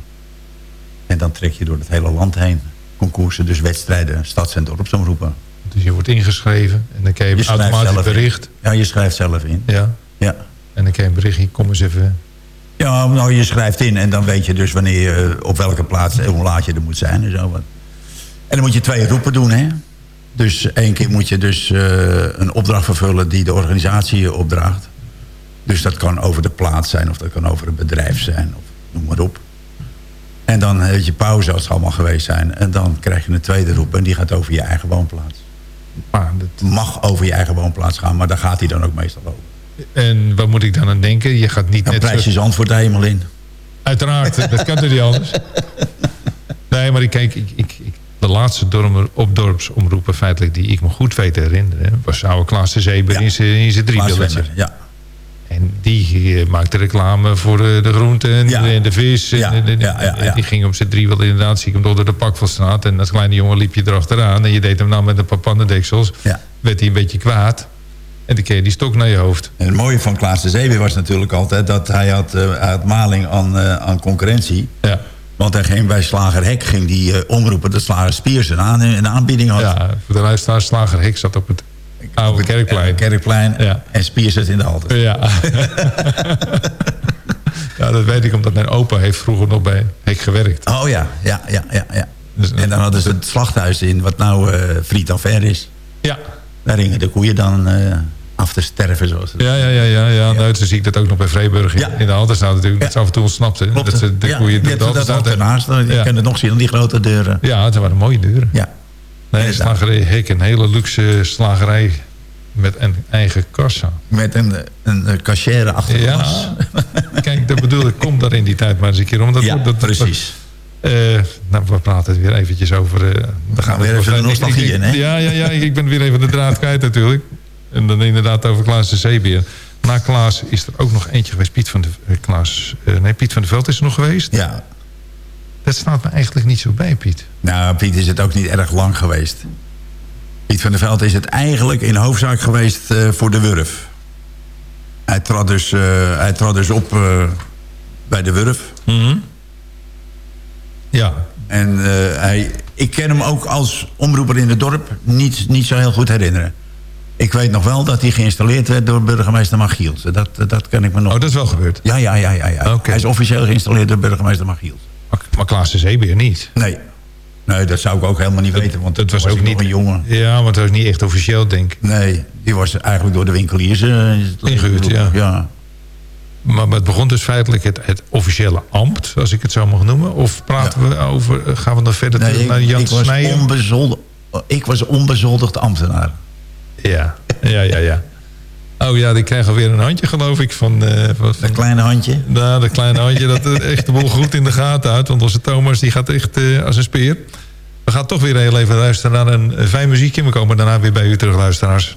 Speaker 7: En dan trek je door het hele land heen. Concoursen, dus wedstrijden, stads- en dorpsomroepen.
Speaker 6: Dus je wordt ingeschreven en dan krijg je,
Speaker 7: Je
Speaker 6: automatisch
Speaker 7: in.
Speaker 6: bericht.
Speaker 7: Ja, je schrijft zelf in.
Speaker 6: Ja.
Speaker 7: Ja.
Speaker 6: En dan krijg je een berichtje, kom eens even...
Speaker 7: Ja, nou, je schrijft in en dan weet je dus wanneer je, op welke plaats en hoe laat je er moet zijn en zo. En dan moet je twee roepen doen, hè. Dus één keer moet je dus eh, een opdracht vervullen die de organisatie je opdraagt. Dus dat kan over de plaats zijn of dat kan over een bedrijf zijn of noem maar op. En dan heb je pauze als ze allemaal geweest zijn. En dan krijg je een tweede roep en die gaat over je eigen woonplaats.
Speaker 6: Maar dat...
Speaker 7: Mag over je eigen woonplaats gaan, maar daar gaat hij dan ook meestal over.
Speaker 6: En wat moet ik dan aan denken? Je gaat niet
Speaker 7: Dan
Speaker 6: net...
Speaker 7: prijs je
Speaker 6: zo-
Speaker 7: antwoord er helemaal in.
Speaker 6: Uiteraard, dat kan toch niet anders? Nee, maar ik kijk, ik, ik, ik- de laatste dorp, op dorpsomroepen feitelijk die ik me goed weet te herinneren... was oude Klaas de Zeeber
Speaker 7: Ja.
Speaker 6: in zijn driebilletje.
Speaker 7: Ja.
Speaker 6: En die eh, maakte reclame voor de groenten en,
Speaker 7: Ja.
Speaker 6: de vis. En,
Speaker 7: Ja,
Speaker 6: en- die ging op zijn driewiel inderdaad, zie ik hem door de Pakvelstraat. En als kleine jongen liep je erachteraan. En je deed hem nou met een paar pannendeksels. Werd hij een beetje kwaad. En dan je die stok naar je hoofd.
Speaker 7: En het mooie van Klaas de Zeewer was natuurlijk altijd... dat hij had, hij had maling aan, eh, aan concurrentie.
Speaker 6: Ja.
Speaker 7: Want hij ging bij Slager Hek ging die, eh, omroepen... dat Slager Spiers een, aan, een aanbieding had.
Speaker 6: Ja, voor de luisteraar Slager Hek zat op het oude kerkplein.
Speaker 7: Kerkplein.
Speaker 6: Ja.
Speaker 7: En Spiers zit in de halte.
Speaker 6: Ja. ja, dat weet ik omdat mijn opa heeft vroeger nog bij Hek gewerkt.
Speaker 7: Oh ja, ja, ja, ja. ja.
Speaker 6: Dus,
Speaker 7: En dan hadden ze het slachthuis in, wat nou eh Friet is.
Speaker 6: Ja.
Speaker 7: Daar gingen de koeien dan eh, af te sterven, zoals
Speaker 6: Ja, ja, ja, ja, ja. Nou, toen zie ik dat ook nog bij Vreeburg in,
Speaker 7: Ja.
Speaker 6: in de Halterstraat natuurlijk. Dat ze af en toe ontsnapte. Dat ze de
Speaker 7: ja,
Speaker 6: koeien de
Speaker 7: dat ook. Je
Speaker 6: Ja.
Speaker 7: kunt het nog zien aan die grote deuren.
Speaker 6: Ja, het waren mooie deuren.
Speaker 7: Ja.
Speaker 6: Nee, slagerij Hek, een hele luxe slagerij met een eigen kassa.
Speaker 7: Met een, een, cachère achter.
Speaker 6: Ja, kijk, dat bedoel ik, kom daar in die tijd maar eens een keer om. Dat,
Speaker 7: Ja,
Speaker 6: dat,
Speaker 7: precies.
Speaker 6: Eh, nou, we praten het weer eventjes over... eh dan gaan
Speaker 7: weer
Speaker 6: het
Speaker 7: even de nostalgie in, hè?
Speaker 6: Ja, ja, ja, ik ben weer even de draad kwijt natuurlijk. En dan inderdaad over Klaas de Zeebeer. Na Klaas is er ook nog eentje geweest. Piet van de, eh, Klaas, eh, nee, Piet van der Veld is er nog geweest.
Speaker 7: Ja.
Speaker 6: Dat staat me eigenlijk niet zo bij, Piet.
Speaker 7: Nou, Piet is het ook niet erg lang geweest. Piet van der Veld is het eigenlijk in hoofdzaak geweest eh, voor de Wurf. Hij trad dus, hij trad dus op bij de Wurf.
Speaker 6: Ja,
Speaker 7: En hij, ik ken hem ook als omroeper in het dorp niet, niet zo heel goed herinneren. Ik weet nog wel dat hij geïnstalleerd werd door burgemeester Magiels. Dat, dat kan ik me nog...
Speaker 6: oh, dat is wel gebeurd.
Speaker 7: Ja, ja, ja. ja, ja. Hij is officieel geïnstalleerd door burgemeester Magiels.
Speaker 6: Maar, maar Klaas de Zeebeer niet.
Speaker 7: Nee. Nee, dat zou ik ook helemaal niet weten. Want
Speaker 6: Dat was ook niet
Speaker 7: een jongen.
Speaker 6: Ja, want dat was niet echt officieel, denk ik.
Speaker 7: Nee, die was eigenlijk door de winkeliers... eh,
Speaker 6: Ingehuurd, ja.
Speaker 7: ja.
Speaker 6: Maar het begon dus feitelijk het, het officiële ambt, als ik het zo mag noemen. Of praten we over, eh, gaan we dan verder
Speaker 7: Nee,
Speaker 6: terug
Speaker 7: ik,
Speaker 6: naar Jan
Speaker 7: ik, was
Speaker 6: Snijder?
Speaker 7: onbezoldigd, ik was onbezoldigd ambtenaar.
Speaker 6: Ja, ja, ja, ja. Oh ja, die krijgen weer een handje, geloof ik, van... eh van,
Speaker 7: kleine handje.
Speaker 6: nou, dat kleine handje, dat echt de boel goed in de gaten houdt. Want onze Thomas, die gaat echt eh, als een speer. We gaan toch weer heel even luisteren naar een fijn muziekje. We komen daarna weer bij u terug, luisteraars.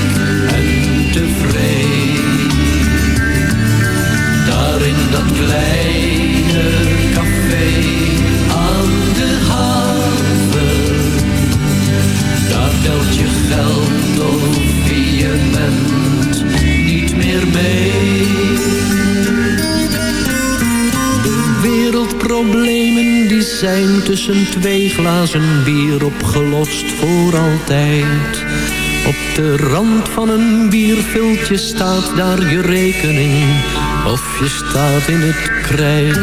Speaker 10: kleine café aan de haven. Daar telt je geld of je bent niet meer mee. De wereldproblemen die zijn tussen twee glazen bier opgelost voor altijd. Op de rand van een bierviltje staat daar je rekening. Of je staat in het krijt.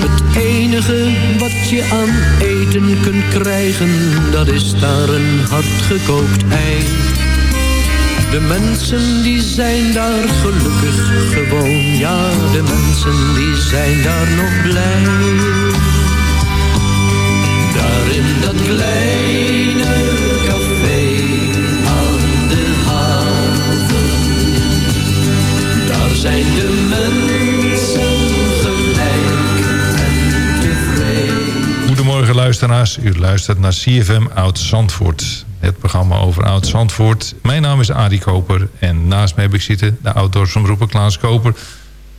Speaker 10: Het enige wat je aan eten kunt krijgen, dat is daar een hardgekookt ei. De mensen die zijn daar gelukkig gewoon, ja, de mensen die zijn daar nog blij. Daar in dat kleine zijn de mensen gelijk en.
Speaker 6: Goedemorgen luisteraars, u luistert naar CFM Oud Zandvoort. Het programma over Oud Zandvoort. Mijn naam is Arie Koper en naast me heb ik zitten de oud-dorpsomroeper Klaas Koper.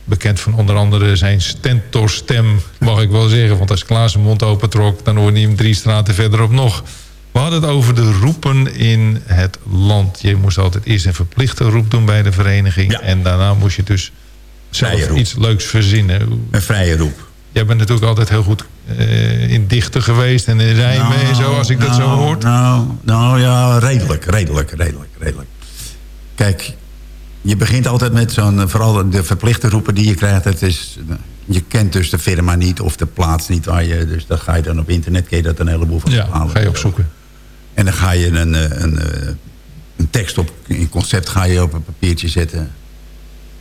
Speaker 6: Bekend van onder andere zijn stentorstem, mag ik wel zeggen. Want als Klaas zijn mond open trok, dan hoorde hij hem drie straten verderop nog. We hadden het over de roepen in het land. Je moest altijd eerst een verplichte roep doen bij de vereniging. En daarna moest je dus zelf iets leuks verzinnen.
Speaker 7: Een vrije roep.
Speaker 6: Jij bent natuurlijk altijd heel goed eh, in dichten geweest en in rijmen en zo, als ik dat zo
Speaker 7: nou,
Speaker 6: hoor.
Speaker 7: Nou, nou ja, redelijk, redelijk, redelijk, redelijk. Kijk, je begint altijd met zo'n... Vooral de verplichte roepen die je krijgt. Het is, je kent dus de firma niet of de plaats niet waar je... Dus dan ga je dan op internet, kun je dat een heleboel van
Speaker 6: Ja, ga je opzoeken.
Speaker 7: En dan ga je een, eh, een, eh, een tekst op, een concept ga je op een papiertje zetten.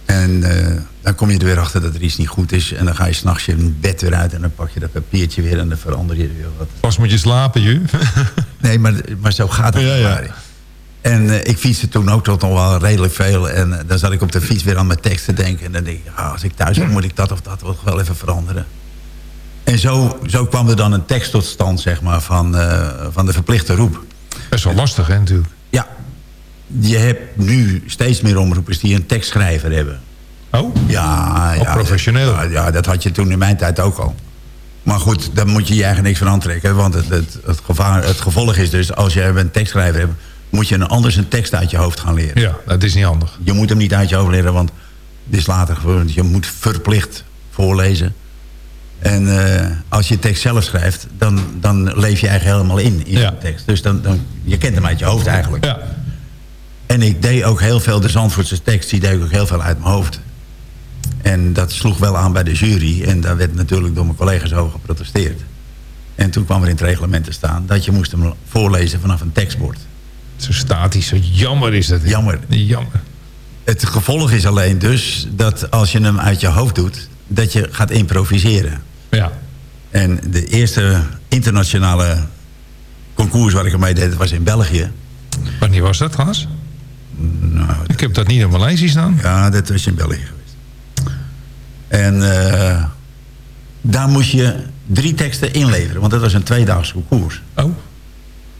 Speaker 7: En eh, dan kom je er weer achter dat er iets niet goed is. En dan ga je s'nachts je bed weer uit en dan pak je dat papiertje weer en dan verander je weer wat.
Speaker 6: Pas moet je slapen, ju.
Speaker 7: Nee, maar, maar zo gaat het.
Speaker 6: Ja.
Speaker 7: En ik fietste toen ook tot nog wel redelijk veel. En dan zat ik op de fiets weer aan mijn tekst te denken. En dan denk ik, ah, als ik thuis kom, moet ik dat of dat toch wel even veranderen. En zo, zo kwam er dan een tekst tot stand, zeg maar, van, eh, van de verplichte roep.
Speaker 6: Best wel lastig, hè, natuurlijk.
Speaker 7: Ja, je hebt nu steeds meer omroepers die een tekstschrijver hebben.
Speaker 6: Oh?
Speaker 7: Ja, ja
Speaker 6: professioneel.
Speaker 7: Ja, ja, dat had je toen in mijn tijd ook al. Maar goed, daar moet je je eigen niks van aantrekken. Want het, het, het, gevaar, het gevolg is dus, als je een tekstschrijver hebt... moet je een anders een tekst uit je hoofd gaan leren.
Speaker 6: Ja, dat is niet handig.
Speaker 7: Je moet hem niet uit je hoofd leren, want dit is later gebeurd. Je moet verplicht voorlezen. En eh, als je tekst zelf schrijft, dan, dan leef je eigenlijk helemaal in, in
Speaker 6: Ja.
Speaker 7: de tekst. Dus dan, dan, je kent hem uit je hoofd eigenlijk.
Speaker 6: Ja.
Speaker 7: En ik deed ook heel veel, de Zandvoortse tekst, die deed ik ook heel veel uit mijn hoofd. En dat sloeg wel aan bij de jury. En daar werd natuurlijk door mijn collega's over geprotesteerd. En toen kwam er in het reglement te staan dat je moest hem voorlezen vanaf een tekstbord.
Speaker 6: Zo statisch, zo jammer is dat.
Speaker 7: Jammer.
Speaker 6: Jammer.
Speaker 7: Het gevolg is alleen dus dat als je hem uit je hoofd doet, dat je gaat improviseren.
Speaker 6: Ja.
Speaker 7: En de eerste internationale concours waar ik aan meedeed, dat was in België.
Speaker 6: Wanneer was dat, Klaas?
Speaker 7: Nou,
Speaker 6: Ik heb dat niet op mijn lijstje staan.
Speaker 7: Ja, dat was in België geweest. En eh, daar moest je drie teksten inleveren, want dat was een tweedaags concours.
Speaker 6: Oh.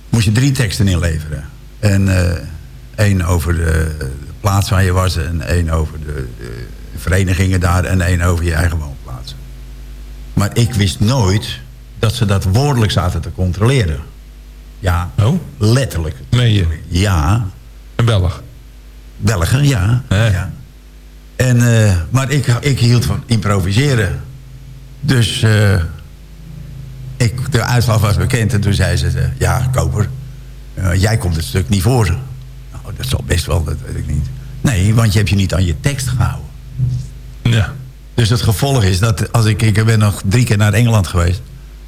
Speaker 7: Moest je drie teksten inleveren. En eh, één over de, de plaats waar je was, en één over de, de verenigingen daar en één over je eigen woonplaats. Maar ik wist nooit dat ze dat woordelijk zaten te controleren. Ja,
Speaker 6: Oh?
Speaker 7: letterlijk.
Speaker 6: Meen je?
Speaker 7: Ja,
Speaker 6: Een Belg.
Speaker 7: Belgen, ja. Ja. En, eh, maar ik, ik hield van improviseren. Dus eh, ik, de uitslag was bekend en toen zei ze... eh, ja, Koper, jij komt het stuk niet voor. Nou, dat zal best wel, dat weet ik niet. Nee, want je hebt je niet aan je tekst gehouden.
Speaker 6: Ja.
Speaker 7: Dus het gevolg is dat als ik... Ik ben nog drie keer naar Engeland geweest.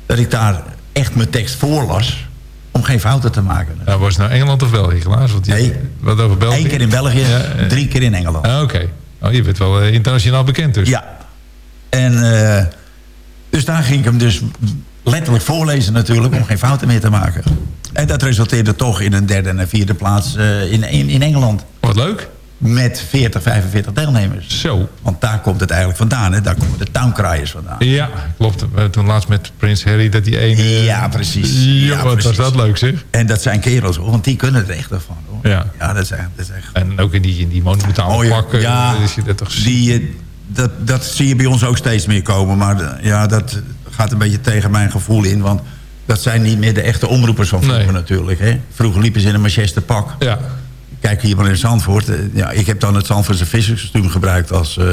Speaker 7: Dat ik daar echt mijn tekst voorlas. Om geen fouten te maken.
Speaker 6: Ja, was het nou Engeland of België, Klaas? Want die,
Speaker 7: Nee.
Speaker 6: Wat over België?
Speaker 7: Eén keer in België,
Speaker 6: Ja, eh.
Speaker 7: drie keer in Engeland.
Speaker 6: Ah, Oké. Oh, je bent wel eh, internationaal bekend dus.
Speaker 7: Ja. En eh, dus daar ging ik hem dus letterlijk voorlezen natuurlijk... om geen fouten meer te maken. En dat resulteerde toch in een derde en een vierde plaats in, in, in Engeland.
Speaker 6: Wat leuk.
Speaker 7: Met 40, 45 deelnemers.
Speaker 6: Zo.
Speaker 7: Want daar komt het eigenlijk vandaan. Hè? Daar komen de towncriers vandaan.
Speaker 6: Ja, klopt. We hebben toen laatst met Prins Harry dat die ene...
Speaker 7: Ja, precies.
Speaker 6: Ja,
Speaker 7: Ja,
Speaker 6: wat
Speaker 7: precies.
Speaker 6: was dat leuk zeg.
Speaker 7: En dat zijn kerels, hoor, want die kunnen er echt van. Hoor.
Speaker 6: Ja.
Speaker 7: Ja, dat is echt... Dat is echt
Speaker 6: En ook in die, in die monumentaal
Speaker 7: Oh ja,
Speaker 6: pakken.
Speaker 7: ja.
Speaker 6: eh, is je dat toch
Speaker 7: die, eh, dat, dat zie je bij ons ook steeds meer komen. Maar eh, ja, dat gaat een beetje tegen mijn gevoel in. Want dat zijn niet meer de echte omroepers van vroeger
Speaker 6: Nee.
Speaker 7: natuurlijk. Hè? Vroeger liepen ze in een Manchester pak.
Speaker 6: Ja.
Speaker 7: Kijk hier maar in Zandvoort. eh, Ja, ik heb dan het Zandvoortse visserskostuum gebruikt als, eh,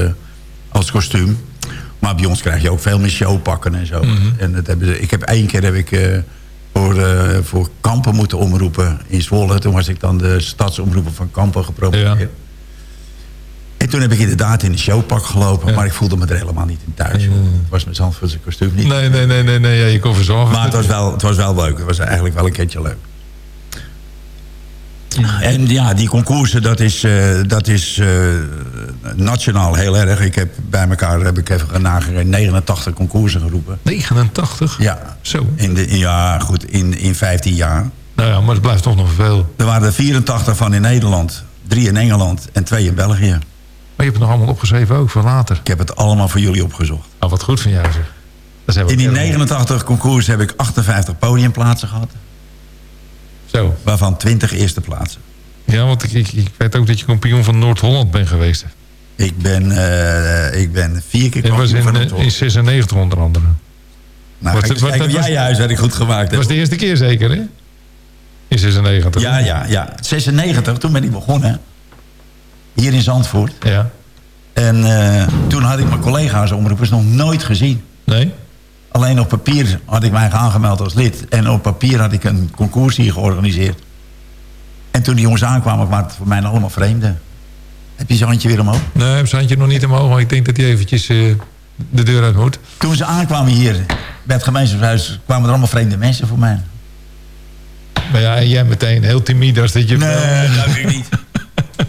Speaker 7: als kostuum. Maar bij ons krijg je ook veel meer showpakken en zo.
Speaker 6: Mhm.
Speaker 7: En dat hebben ze, ik heb één keer heb ik, eh, voor, voor Kampen moeten omroepen in Zwolle. Toen was ik dan de stadsomroeper van Kampen gepromoveerd.
Speaker 6: Ja.
Speaker 7: En toen heb ik inderdaad in een showpak gelopen. Maar ik voelde me er helemaal niet in thuis. Het was mijn Zandvoortse kostuum niet.
Speaker 6: Nee, nee, nee, nee, nee ja, je kon verzorgen.
Speaker 7: Maar het was, wel, het was wel leuk. Het was eigenlijk wel een keertje leuk. En ja, die concoursen, dat is, eh, dat is eh, nationaal heel erg. Ik heb bij elkaar, heb ik even nagerekend, 89 concoursen geroepen.
Speaker 6: 89?
Speaker 7: Ja.
Speaker 6: Zo.
Speaker 7: In de, ja, goed, in, in 15 jaar.
Speaker 6: Nou ja, maar het blijft toch nog veel.
Speaker 7: Er waren er 84 van in Nederland, drie in Engeland en twee in België.
Speaker 6: Maar je hebt het nog allemaal opgeschreven ook voor later.
Speaker 7: Ik heb het allemaal voor jullie opgezocht.
Speaker 6: Nou, wat goed van jou zeg.
Speaker 7: In die
Speaker 6: ook
Speaker 7: 89 concours heb ik 58 podiumplaatsen gehad.
Speaker 6: Zo.
Speaker 7: Waarvan 20 eerste plaatsen.
Speaker 6: Ja, want ik, ik, ik weet ook dat je kampioen van Noord-Holland bent geweest.
Speaker 7: Ik ben, eh, ik ben vier keer kampioen
Speaker 6: in,
Speaker 7: van
Speaker 6: eh,
Speaker 7: Noord-Holland.
Speaker 6: in 96 onder andere.
Speaker 7: Nou,
Speaker 6: was dat
Speaker 7: jij je
Speaker 6: was-
Speaker 7: huis had ik goed gemaakt
Speaker 6: Dat was de eerste keer zeker, hè? In 96.
Speaker 7: Ja, ja, ja. 96, toen ben ik begonnen. Hier in Zandvoort.
Speaker 6: Ja.
Speaker 7: En eh, toen had ik mijn collega's omroepers nog nooit gezien.
Speaker 6: Nee?
Speaker 7: Alleen op papier had ik mij aangemeld als lid. En op papier had ik een concours hier georganiseerd. En toen die jongens aankwamen, waren het voor mij allemaal vreemden. Heb je zijn handje weer omhoog?
Speaker 6: Nee, heb zijn handje nog niet omhoog, maar ik denk dat hij eventjes eh, de deur uit moet.
Speaker 7: Toen ze aankwamen hier bij het gemeenschapshuis... kwamen er allemaal vreemde mensen voor mij.
Speaker 6: Maar ja, en jij meteen heel timide als dat je...
Speaker 7: Nee, dat vind ik niet.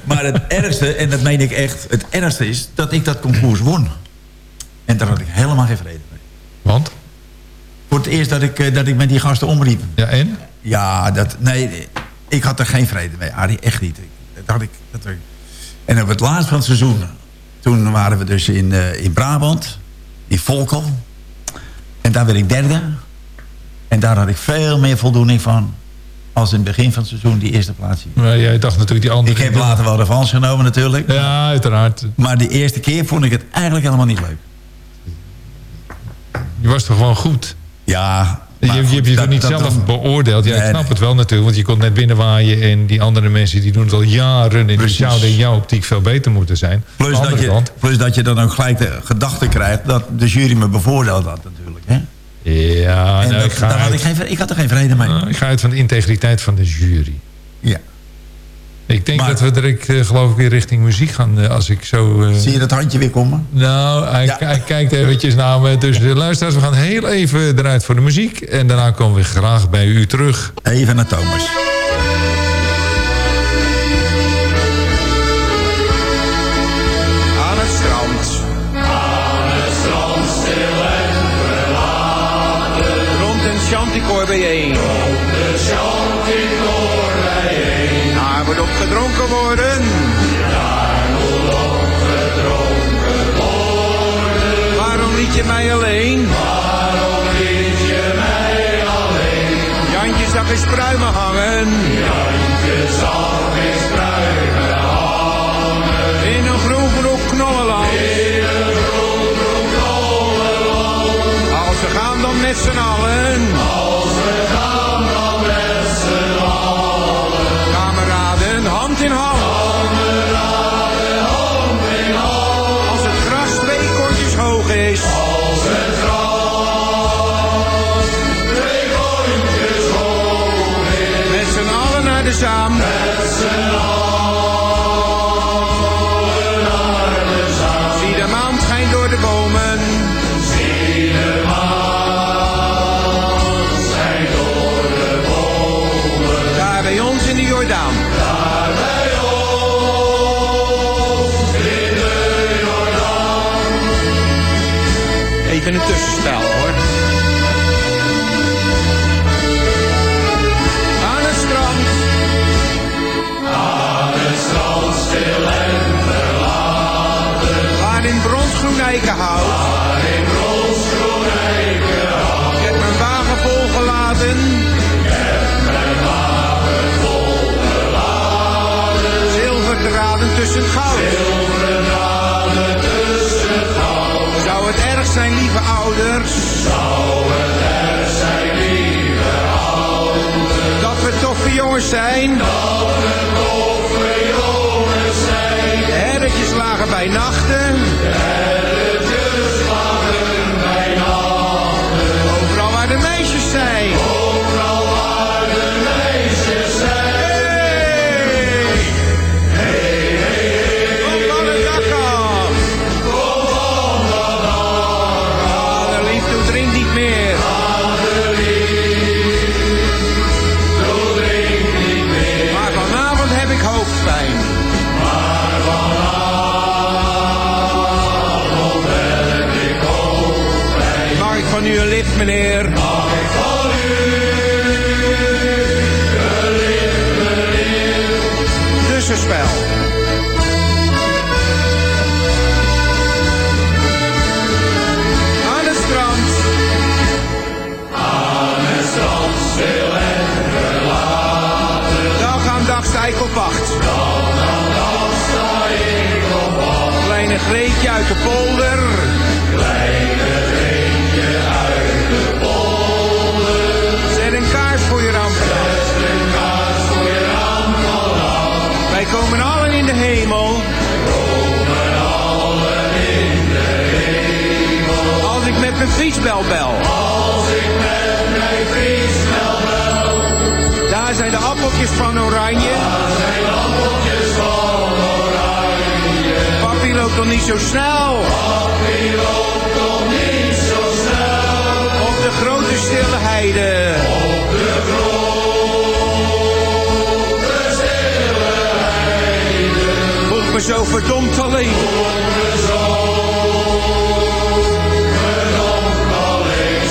Speaker 7: Maar het ergste, en dat meen ik echt... het ergste is dat ik dat concours won. En daar had ik helemaal geen vrede.
Speaker 6: Want?
Speaker 7: Voor het eerst dat ik, eh, dat ik met die gasten omriep.
Speaker 6: Ja, en?
Speaker 7: Ja, dat, nee, ik had er geen vrede mee. Arie, echt niet. Dat had ik, dat ik. En op het laatst van het seizoen... toen waren we dus in, eh, in Brabant, in Volkel. En daar werd ik derde. En daar had ik veel meer voldoening van... als in het begin van het seizoen die eerste plaats hier.
Speaker 6: Maar jij dacht natuurlijk die andere...
Speaker 7: Ik heb later wel revanche genomen natuurlijk.
Speaker 6: Ja, uiteraard.
Speaker 7: Maar de eerste keer vond ik het eigenlijk helemaal niet leuk.
Speaker 6: Je was toch gewoon goed?
Speaker 7: Ja.
Speaker 6: Je, je hebt je
Speaker 7: dat-
Speaker 6: toch niet
Speaker 7: dat
Speaker 6: zelf beoordeeld? Ja, ik snap het wel natuurlijk, want je kon net binnenwaaien... en die andere mensen die doen het al jaren... en die zouden in jouw optiek veel beter moeten zijn.
Speaker 7: Plus dat, je,
Speaker 6: kant...
Speaker 7: plus dat je dan ook gelijk de gedachte krijgt... dat de jury me bevoordeeld had natuurlijk. Hè?
Speaker 6: Ja,
Speaker 7: en
Speaker 6: nou, ik, ga
Speaker 7: had ik, geen, ik had er geen vrede mee.
Speaker 6: nou, ik ga uit van de integriteit van de jury.
Speaker 7: Ja.
Speaker 6: Ik denk
Speaker 7: Maar-
Speaker 6: dat we direct, eh, geloof ik, weer richting muziek gaan... eh, als ik zo... eh,
Speaker 7: Zie je dat handje weer komen?
Speaker 6: Nou, hij,
Speaker 7: Ja.
Speaker 6: hij kijkt eventjes naar me. Dus de luisteraars, we gaan heel even eruit voor de muziek. En daarna komen we graag bij u terug.
Speaker 7: Even naar Thomas.
Speaker 11: Aan het strand.
Speaker 12: Aan het strand stil en verlaten.
Speaker 11: Rond een chanticoor bijeen. Mij alleen?
Speaker 12: Waarom liet je mij alleen?
Speaker 11: Jantje zag eens pruimen hangen.
Speaker 12: Jantje zag eens pruimen hangen.
Speaker 11: In een groen groen knollenland.
Speaker 12: In een groen groen knollenland.
Speaker 11: Als we gaan dan met z'n allen. Tussen goud.
Speaker 12: Tussen goud.
Speaker 11: Zou het erg zijn, lieve ouders?
Speaker 12: Zou het erg zijn, lieve ouders?
Speaker 11: Dat we toffe jongens zijn.
Speaker 12: Dat we toffe jongens zijn.
Speaker 11: De herretjes lagen bij nachten.
Speaker 12: Stil en verlaten.
Speaker 11: Dag aan dag sta op wacht.
Speaker 12: Dag aan dag sta ik op wacht.
Speaker 11: Kleine Greetje uit de polder. Hemel.
Speaker 12: Komen allen in de hemel.
Speaker 11: Als ik met mijn fietsbel bel.
Speaker 12: Als ik met mijn fietsbel bel.
Speaker 11: Daar zijn de appeltjes van oranje.
Speaker 12: Daar zijn de appeltjes van oranje.
Speaker 11: Papi loopt nog niet zo snel.
Speaker 12: Papi loopt nog niet zo snel.
Speaker 11: Op de grote stille heide. Me zo verdomd alleen.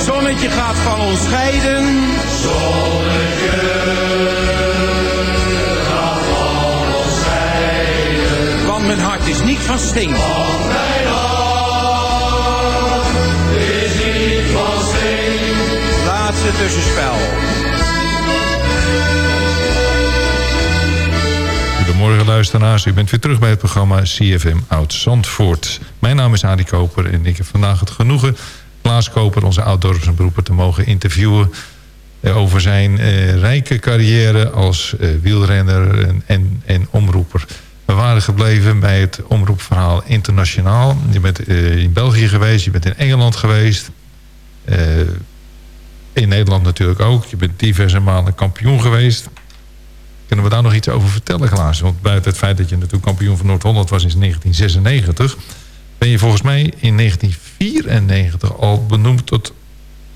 Speaker 11: Zonnetje gaat van ons scheiden.
Speaker 12: Zonnetje gaat van ons scheiden.
Speaker 11: Want mijn hart is niet van steen.
Speaker 12: Want mijn hart is niet van steen.
Speaker 11: Laatste tussenspel.
Speaker 6: Goedemorgen luisteraars, u bent weer terug bij het programma CFM Oud Zandvoort. Mijn naam is Adi Koper en ik heb vandaag het genoegen... Klaas Koper, onze oud-dorpsberoeper, te mogen interviewen... eh, over zijn eh, rijke carrière als eh, wielrenner en, en, en omroeper. We waren gebleven bij het omroepverhaal internationaal. Je bent eh, in België geweest, je bent in Engeland geweest... In Nederland natuurlijk ook. Je bent diverse malen kampioen geweest. Kunnen we daar nog iets over vertellen, Klaas? Want buiten het feit dat je natuurlijk kampioen van Noord-Holland was in 1996... ben je volgens mij in 1994 al benoemd tot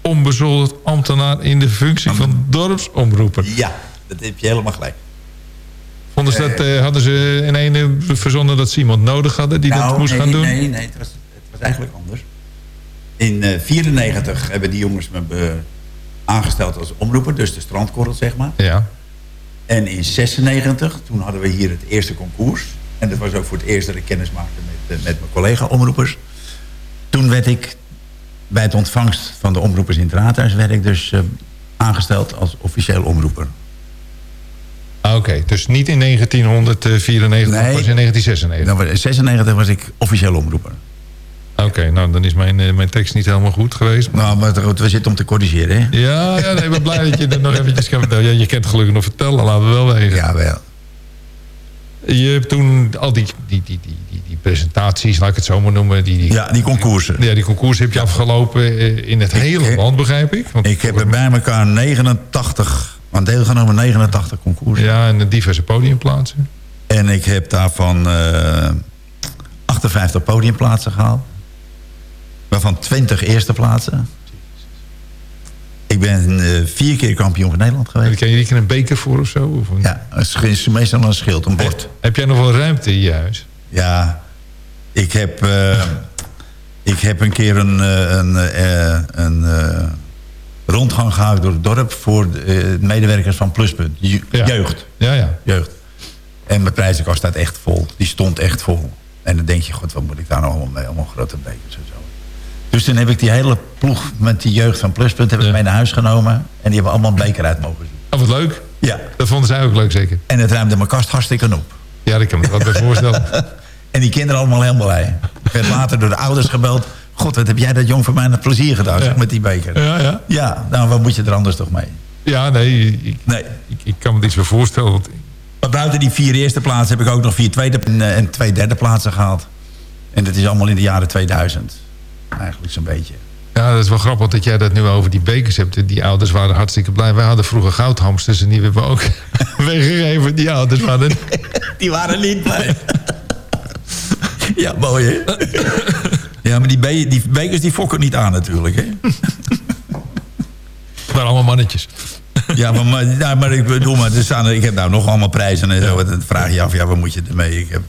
Speaker 6: onbezoldigd ambtenaar... in de functie van dorpsomroeper.
Speaker 7: Ja, dat heb je helemaal gelijk.
Speaker 6: Vonden ze dat, eh, hadden ze in ene verzonnen dat ze iemand nodig hadden die dat
Speaker 7: Nou,
Speaker 6: moest
Speaker 7: nee,
Speaker 6: gaan doen?
Speaker 7: Nee, nee, het was, het was eigenlijk anders. In 1994 hebben die jongens me aangesteld als omroeper, dus de strandkorrel, zeg maar.
Speaker 6: Ja.
Speaker 7: En in 96, toen hadden we hier het eerste concours. En dat was ook voor het eerst dat ik kennis maakte met, eh, met mijn collega-omroepers. Toen werd ik bij het ontvangst van de omroepers in het raadhuis... werd ik dus eh, aangesteld als officieel omroeper.
Speaker 6: Ah, Oké, dus niet in 1994, maar pas in 1996.
Speaker 7: Dan was- In 96 was ik officieel omroeper.
Speaker 6: Oké, nou dan is mijn, eh, mijn tekst niet helemaal goed geweest.
Speaker 7: Nou, maar we zitten om te corrigeren, hè?
Speaker 6: Ja, ja nee, ik ben blij dat je dat nog eventjes kan vertellen. Ja, je kent gelukkig nog vertellen, laten we wel weten.
Speaker 7: Ja, wel.
Speaker 6: Je hebt toen al die, die, die, die, die, presentaties, laat ik het zo maar noemen. Die, die,
Speaker 7: Ja, die concoursen.
Speaker 6: ja, die concours heb je afgelopen eh, in het hele land, begrijp ik. Want,
Speaker 7: Ik heb er bij elkaar 89, aan deelgenomen 89 concoursen.
Speaker 6: ja, en diverse podiumplaatsen.
Speaker 7: En ik heb daarvan eh 58 podiumplaatsen gehaald. Waarvan 20 eerste plaatsen. Ik ben eh, vier keer kampioen van Nederland geweest.
Speaker 6: Ken je hier een beker voor of zo? Of een-
Speaker 7: Ja, het is meestal een schild, een bord.
Speaker 6: Heb jij nog wel ruimte in je huis?
Speaker 7: Ja, ik heb... eh, Ik heb een keer een, eh, een, een rondgang gehouden door het dorp... voor de medewerkers van Pluspunt. Je-
Speaker 6: Ja.
Speaker 7: Jeugd.
Speaker 6: Ja, ja.
Speaker 7: Jeugd. En mijn prijzenkast staat echt vol. Die stond echt vol. En dan denk je, god, wat moet ik daar nou allemaal mee? Allemaal grote bekers en zo. Dus toen heb ik die hele ploeg met die jeugd van Pluspunt... heb ik mee naar huis genomen. En die hebben allemaal een beker uit mogen zien.
Speaker 6: Oh, wat leuk.
Speaker 7: Ja.
Speaker 6: Dat vonden zij ook leuk, zeker.
Speaker 7: En het ruimde mijn kast hartstikke op.
Speaker 6: Ja, dat kan me wat bij voorstellen.
Speaker 7: En die kinderen allemaal helemaal blij. Ik werd later door de ouders gebeld. God, wat heb jij dat jong voor mij een plezier gedaan zeg, met die beker.
Speaker 6: Ja, ja.
Speaker 7: Ja, nou, wat moet je er anders toch mee?
Speaker 6: Ja, nee, ik,
Speaker 7: Nee.
Speaker 6: ik, ik kan me iets bij voorstellen. Want
Speaker 7: Maar buiten die vier eerste plaatsen heb ik ook nog vier tweede en, eh, en twee derde plaatsen gehaald. En dat is allemaal in de jaren 2000. Eigenlijk zo'n beetje.
Speaker 6: Ja, dat is wel grappig dat jij dat nu over die bekers hebt. Die ouders waren hartstikke blij. Wij hadden vroeger goudhamsters en die hebben we ook weggegeven. Die ouders waren...
Speaker 7: Die waren niet blij. ja, mooi hè? ja, maar die, be die bekers die fokken niet aan natuurlijk hè?
Speaker 6: Het waren allemaal mannetjes.
Speaker 7: Ja, maar, maar, ik bedoel, maar er staan, ik heb nou nog allemaal prijzen en zo. Dan vraag je je af, ja, wat moet je ermee? Ik heb,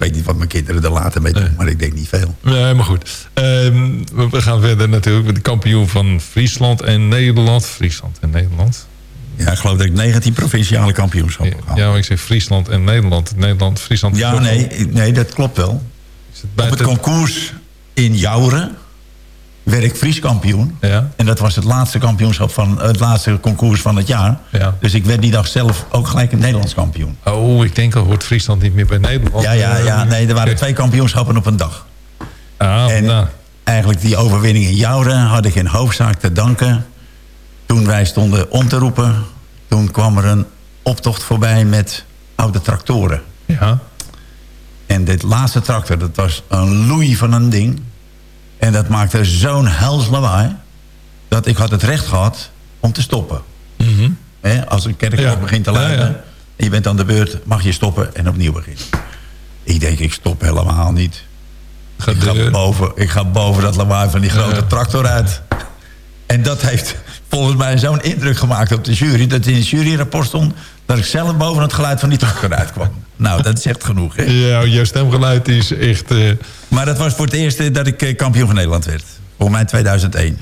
Speaker 7: weet niet wat mijn kinderen er later mee doen, maar ik denk niet veel.
Speaker 6: Nee, maar goed. Ehm, we gaan verder natuurlijk met de kampioen van Friesland en Nederland. Friesland en Nederland.
Speaker 7: Ja, ik geloof dat ik 19 provinciale kampioenschappen heb gehad.
Speaker 6: Ja, maar ik zeg Friesland en Nederland. Nederland, Friesland.
Speaker 7: Ja, nee, nee, dat klopt wel.
Speaker 6: Het
Speaker 7: Op het concours in Jouren werd ik Fries kampioen.
Speaker 6: Ja.
Speaker 7: En dat was het laatste kampioenschap van het laatste concours van het jaar.
Speaker 6: Ja.
Speaker 7: Dus ik werd die dag zelf ook gelijk een Nederlands kampioen.
Speaker 6: Oh, ik denk al hoort Friesland niet meer bij Nederland.
Speaker 7: Ja, ja, ja.
Speaker 6: Eh,
Speaker 7: Nee, er waren
Speaker 6: oké.
Speaker 7: twee kampioenschappen op een dag.
Speaker 6: Ah,
Speaker 7: En
Speaker 6: nou.
Speaker 7: eigenlijk die overwinning in Jouren had ik in hoofdzaak te danken. Toen wij stonden om te roepen, toen kwam er een optocht voorbij met oude tractoren.
Speaker 6: Ja.
Speaker 7: En dit laatste tractor, dat was een loei van een ding. En dat maakte zo'n hels lawaai... dat ik had het recht gehad om te stoppen.
Speaker 6: Mhm.
Speaker 7: Als een kerkklok
Speaker 6: Ja.
Speaker 7: begint te luiden...
Speaker 6: ja.
Speaker 7: en je bent aan de beurt, mag je stoppen en opnieuw beginnen. Ik denk, ik stop helemaal niet.
Speaker 6: Gaat
Speaker 7: Ik ga, boven, ik ga boven dat lawaai van die grote tractor uit. En dat heeft volgens mij zo'n indruk gemaakt op de jury... dat in het juryrapport stond... dat ik zelf boven het geluid van die tractor uitkwam. nou, dat is echt genoeg, hè?
Speaker 6: Ja, jouw stemgeluid is echt... eh,
Speaker 7: Maar dat was voor het eerst dat ik eh, kampioen van Nederland werd. Volgens mij 2001.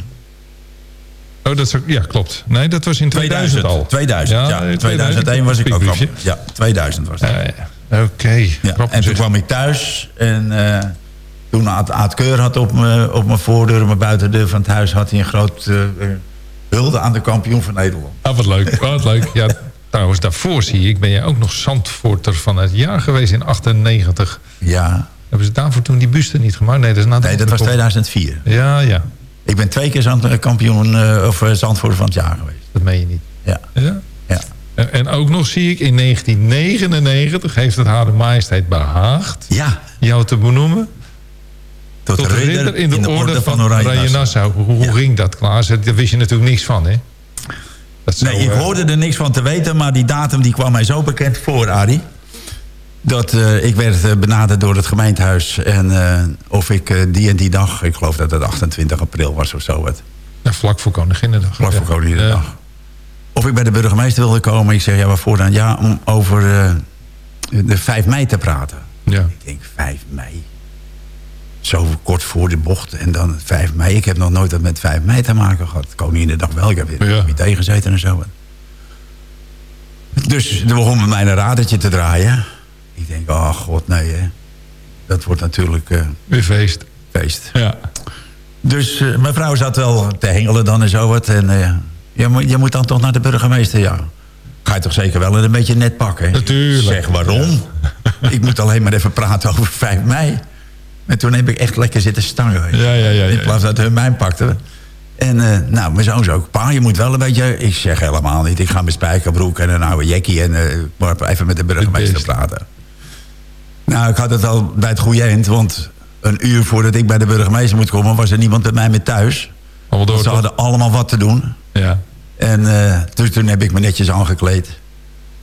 Speaker 6: Oh, dat is ja, klopt. Nee, dat was in 2000, al.
Speaker 7: 2000, ja.
Speaker 6: nee,
Speaker 7: 2001 was ik ook kampioen. Ja, 2000 was dat.
Speaker 6: Ja, ja. Oké.
Speaker 7: Ja,
Speaker 6: Grappig
Speaker 7: en toen kwam ik thuis en uh, toen Aad, Aad Keur had op mijn op mijn voordeur, mijn buitendeur van het huis, had hij een groot hulde aan de kampioen van Nederland.
Speaker 6: Ah, wat leuk, wat leuk. Ja, trouwens, daarvoor zie ik, ben jij ook nog Zandvoorter van het jaar geweest in 98.
Speaker 7: Ja.
Speaker 6: Hebben ze daarvoor toen die buste niet gemaakt? Nee, dat, is na
Speaker 7: nee, dat was
Speaker 6: andere
Speaker 7: 2004.
Speaker 6: Ja, ja.
Speaker 7: Ik ben twee keer zand, kampioen uh, of Zandvoorter van het jaar geweest.
Speaker 6: Dat meen je niet.
Speaker 7: Ja.
Speaker 6: Ja?
Speaker 7: Ja.
Speaker 6: En, en ook nog zie ik in 1999 heeft het Hare Majesteit behaagd
Speaker 7: ja.
Speaker 6: jou te benoemen.
Speaker 7: Tot,
Speaker 6: Tot ridder, ridder in de, in de orde, orde, van, van Oranje, Oranje Nassau. Hoe, hoe ja. ging dat, Klaas? Daar wist je natuurlijk niks van, hè?
Speaker 7: Nee, ik hoorde er niks van te weten, maar die datum die kwam mij zo bekend voor, Arie. Dat uh, ik werd uh, benaderd door het gemeentehuis. En uh, of ik die en die dag, ik geloof dat het 28 april was of zo. Wat.
Speaker 6: Ja, vlak voor Koninginnedag.
Speaker 7: Vlak voor Koninginnedag. Ja. Of ik bij de burgemeester wilde komen. Ik zeg, ja, waarvoor dan? Ja, om over de 5 mei te praten.
Speaker 6: Ja.
Speaker 7: Ik denk, 5 mei? Zo kort voor de bocht en dan 5 mei. Ik heb nog nooit wat met 5 mei te maken gehad. Koninginnedag wel, ik heb in het comité gezeten en zo. Dus er begon met mij een radertje te draaien. Ik denk, oh god, nee, hè. Dat wordt natuurlijk... Uh,
Speaker 6: Weer feest.
Speaker 7: Feest.
Speaker 6: Ja.
Speaker 7: Dus uh, mijn vrouw zat wel te hengelen dan en zo wat. En uh, je, moet, je moet dan toch naar de burgemeester, ja. Ga je toch zeker wel een beetje net pakken?
Speaker 6: Natuurlijk.
Speaker 7: Zeg, waarom? Ja. ik moet alleen maar even praten over 5 mei. En toen heb ik echt lekker zitten stangen.
Speaker 6: Ja, ja, ja,
Speaker 7: In plaats dat hun mij pakte. En uh, nou, mijn zoon zei ook, pa, je moet wel een beetje... Ik zeg helemaal niet, ik ga met spijkerbroek en een oude jackie... en uh, even met de burgemeester praten. Nou, ik had het al bij het goede eind, want een uur voordat ik bij de burgemeester moet komen... was er niemand bij mij meer thuis.
Speaker 6: Door,
Speaker 7: ze toch? hadden allemaal wat te doen.
Speaker 6: Ja.
Speaker 7: En uh, dus toen heb ik me netjes aangekleed.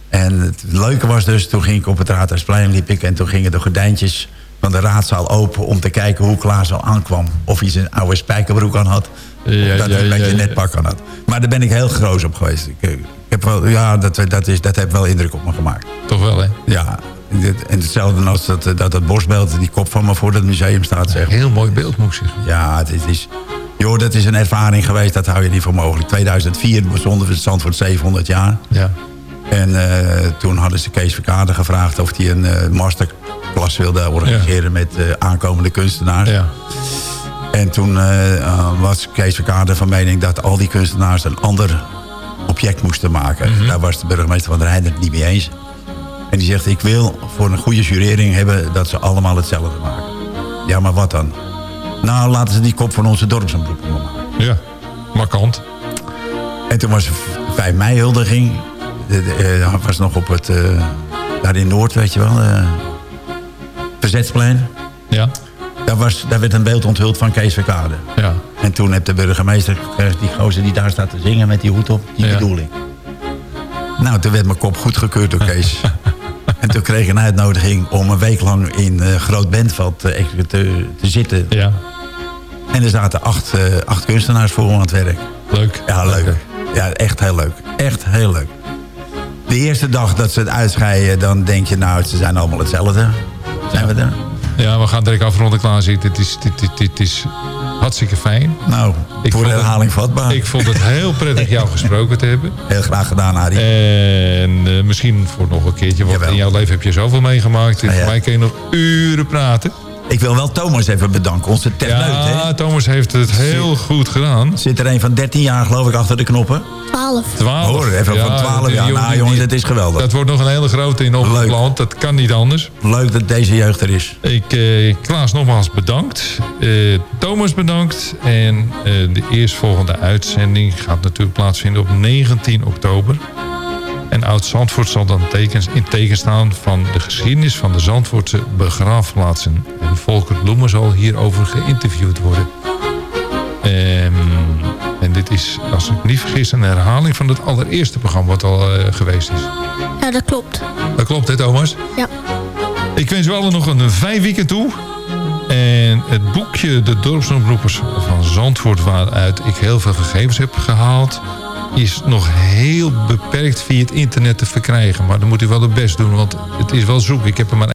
Speaker 7: En het leuke was dus, toen ging ik op het Raadhuisplein liep ik... en toen gingen de gordijntjes van de raadzaal open... om te kijken hoe Klaas al aankwam. Of hij zijn oude spijkerbroek aan had.
Speaker 6: Ja,
Speaker 7: dat hij een beetje net pak aan had. Maar daar ben ik heel groot op geweest. Ik, ik heb wel, ja, dat, dat, is, dat heeft wel indruk op me gemaakt.
Speaker 6: Toch wel, hè?
Speaker 7: Ja, En hetzelfde als dat, dat, dat bosbeeld, die kop van me voor dat museum staat. Zeg.
Speaker 6: Heel mooi beeld, moet ik zeggen.
Speaker 7: Ja, het is, het is, joh, dat is een ervaring geweest, dat hou je niet voor mogelijk. 2004 bestonden we het Zandvoort 700 jaar.
Speaker 6: Ja.
Speaker 7: En eh, toen hadden ze Kees Verkade gevraagd of hij een eh, masterclass wilde organiseren met eh, aankomende kunstenaars.
Speaker 6: Ja.
Speaker 7: En toen was Kees Verkade van mening dat al die kunstenaars een ander object moesten maken.
Speaker 6: Mhm.
Speaker 7: Daar was de burgemeester van der Heijden het niet mee eens. En die zegt, ik wil voor een goede jurering hebben dat ze allemaal hetzelfde maken. Ja, maar wat dan? Nou, laten ze die kop van onze dorpsomroep maken.
Speaker 6: Ja, markant.
Speaker 7: En toen was er 5 mei huldiging. De, eh, was nog op het... eh, daar in Noord, weet je wel. eh Verzetsplein.
Speaker 6: Ja.
Speaker 7: Daar, was, daar werd een beeld onthuld van Kees Verkade.
Speaker 6: Ja.
Speaker 7: En toen heeft de burgemeester gezegd... die gozer die daar staat te zingen met die hoed op, die
Speaker 6: Ja.
Speaker 7: bedoel ik. Nou, toen werd mijn kop goedgekeurd door Kees. en toen kreeg ik een uitnodiging om een week lang in eh, Groot Bentveld te, te zitten.
Speaker 6: Ja.
Speaker 7: En er zaten acht, acht kunstenaars voor me aan het werk.
Speaker 6: Leuk.
Speaker 7: Ja, leuk. Ja, echt heel leuk. Echt heel leuk. De eerste dag dat ze het uitscheiden, dan denk je... nou, ze zijn allemaal hetzelfde. Zijn we er?
Speaker 6: Ja, we gaan direct afronden, Klaas. Dit is, dit, dit, dit is hartstikke fijn.
Speaker 7: Nou,
Speaker 6: Ik
Speaker 7: voor
Speaker 6: het-
Speaker 7: herhaling vatbaar.
Speaker 6: Ik vond het heel prettig jou gesproken te hebben.
Speaker 7: Heel graag gedaan, Arie.
Speaker 6: En eh, misschien voor nog een keertje. Want
Speaker 7: Jawel.
Speaker 6: in jouw leven heb je zoveel meegemaakt.
Speaker 7: Ja, ja.
Speaker 6: Voor mij kun je nog uren praten.
Speaker 7: Ik wil wel Thomas even bedanken, onze techneut.
Speaker 6: Ja,
Speaker 7: hè?
Speaker 6: Thomas heeft het heel goed gedaan.
Speaker 7: Zit er een van 13 jaar, geloof ik, achter de knoppen?
Speaker 13: 12.
Speaker 6: 12.
Speaker 7: Hoor, even van 12
Speaker 6: die-
Speaker 7: jaar. Nou,
Speaker 6: die-
Speaker 7: jongens, het is geweldig.
Speaker 6: Dat wordt nog een hele grote in Opland. Dat kan niet anders.
Speaker 7: Leuk dat deze jeugd er is.
Speaker 6: Ik, eh, Klaas, nogmaals bedankt. Eh, Thomas bedankt. En eh, de eerstvolgende uitzending gaat natuurlijk plaatsvinden op 19 oktober. En Oud-Zandvoort zal dan tekens, in teken staan van de geschiedenis van de Zandvoortse begraafplaatsen. En Volker Bloemen zal hierover geïnterviewd worden. Ehm, en dit is, als ik niet vergis, een herhaling van het allereerste programma wat al eh, geweest is.
Speaker 13: Ja, dat klopt.
Speaker 6: Dat klopt, hè Thomas?
Speaker 13: Ja.
Speaker 6: Ik wens u allen nog een fijn weekend toe. En het boekje De Dorpsomroepers van Zandvoort... waaruit ik heel veel gegevens heb gehaald... is nog heel beperkt via het internet te verkrijgen. Maar dan moet u wel het best doen, want het is wel zoek. Ik heb er maar...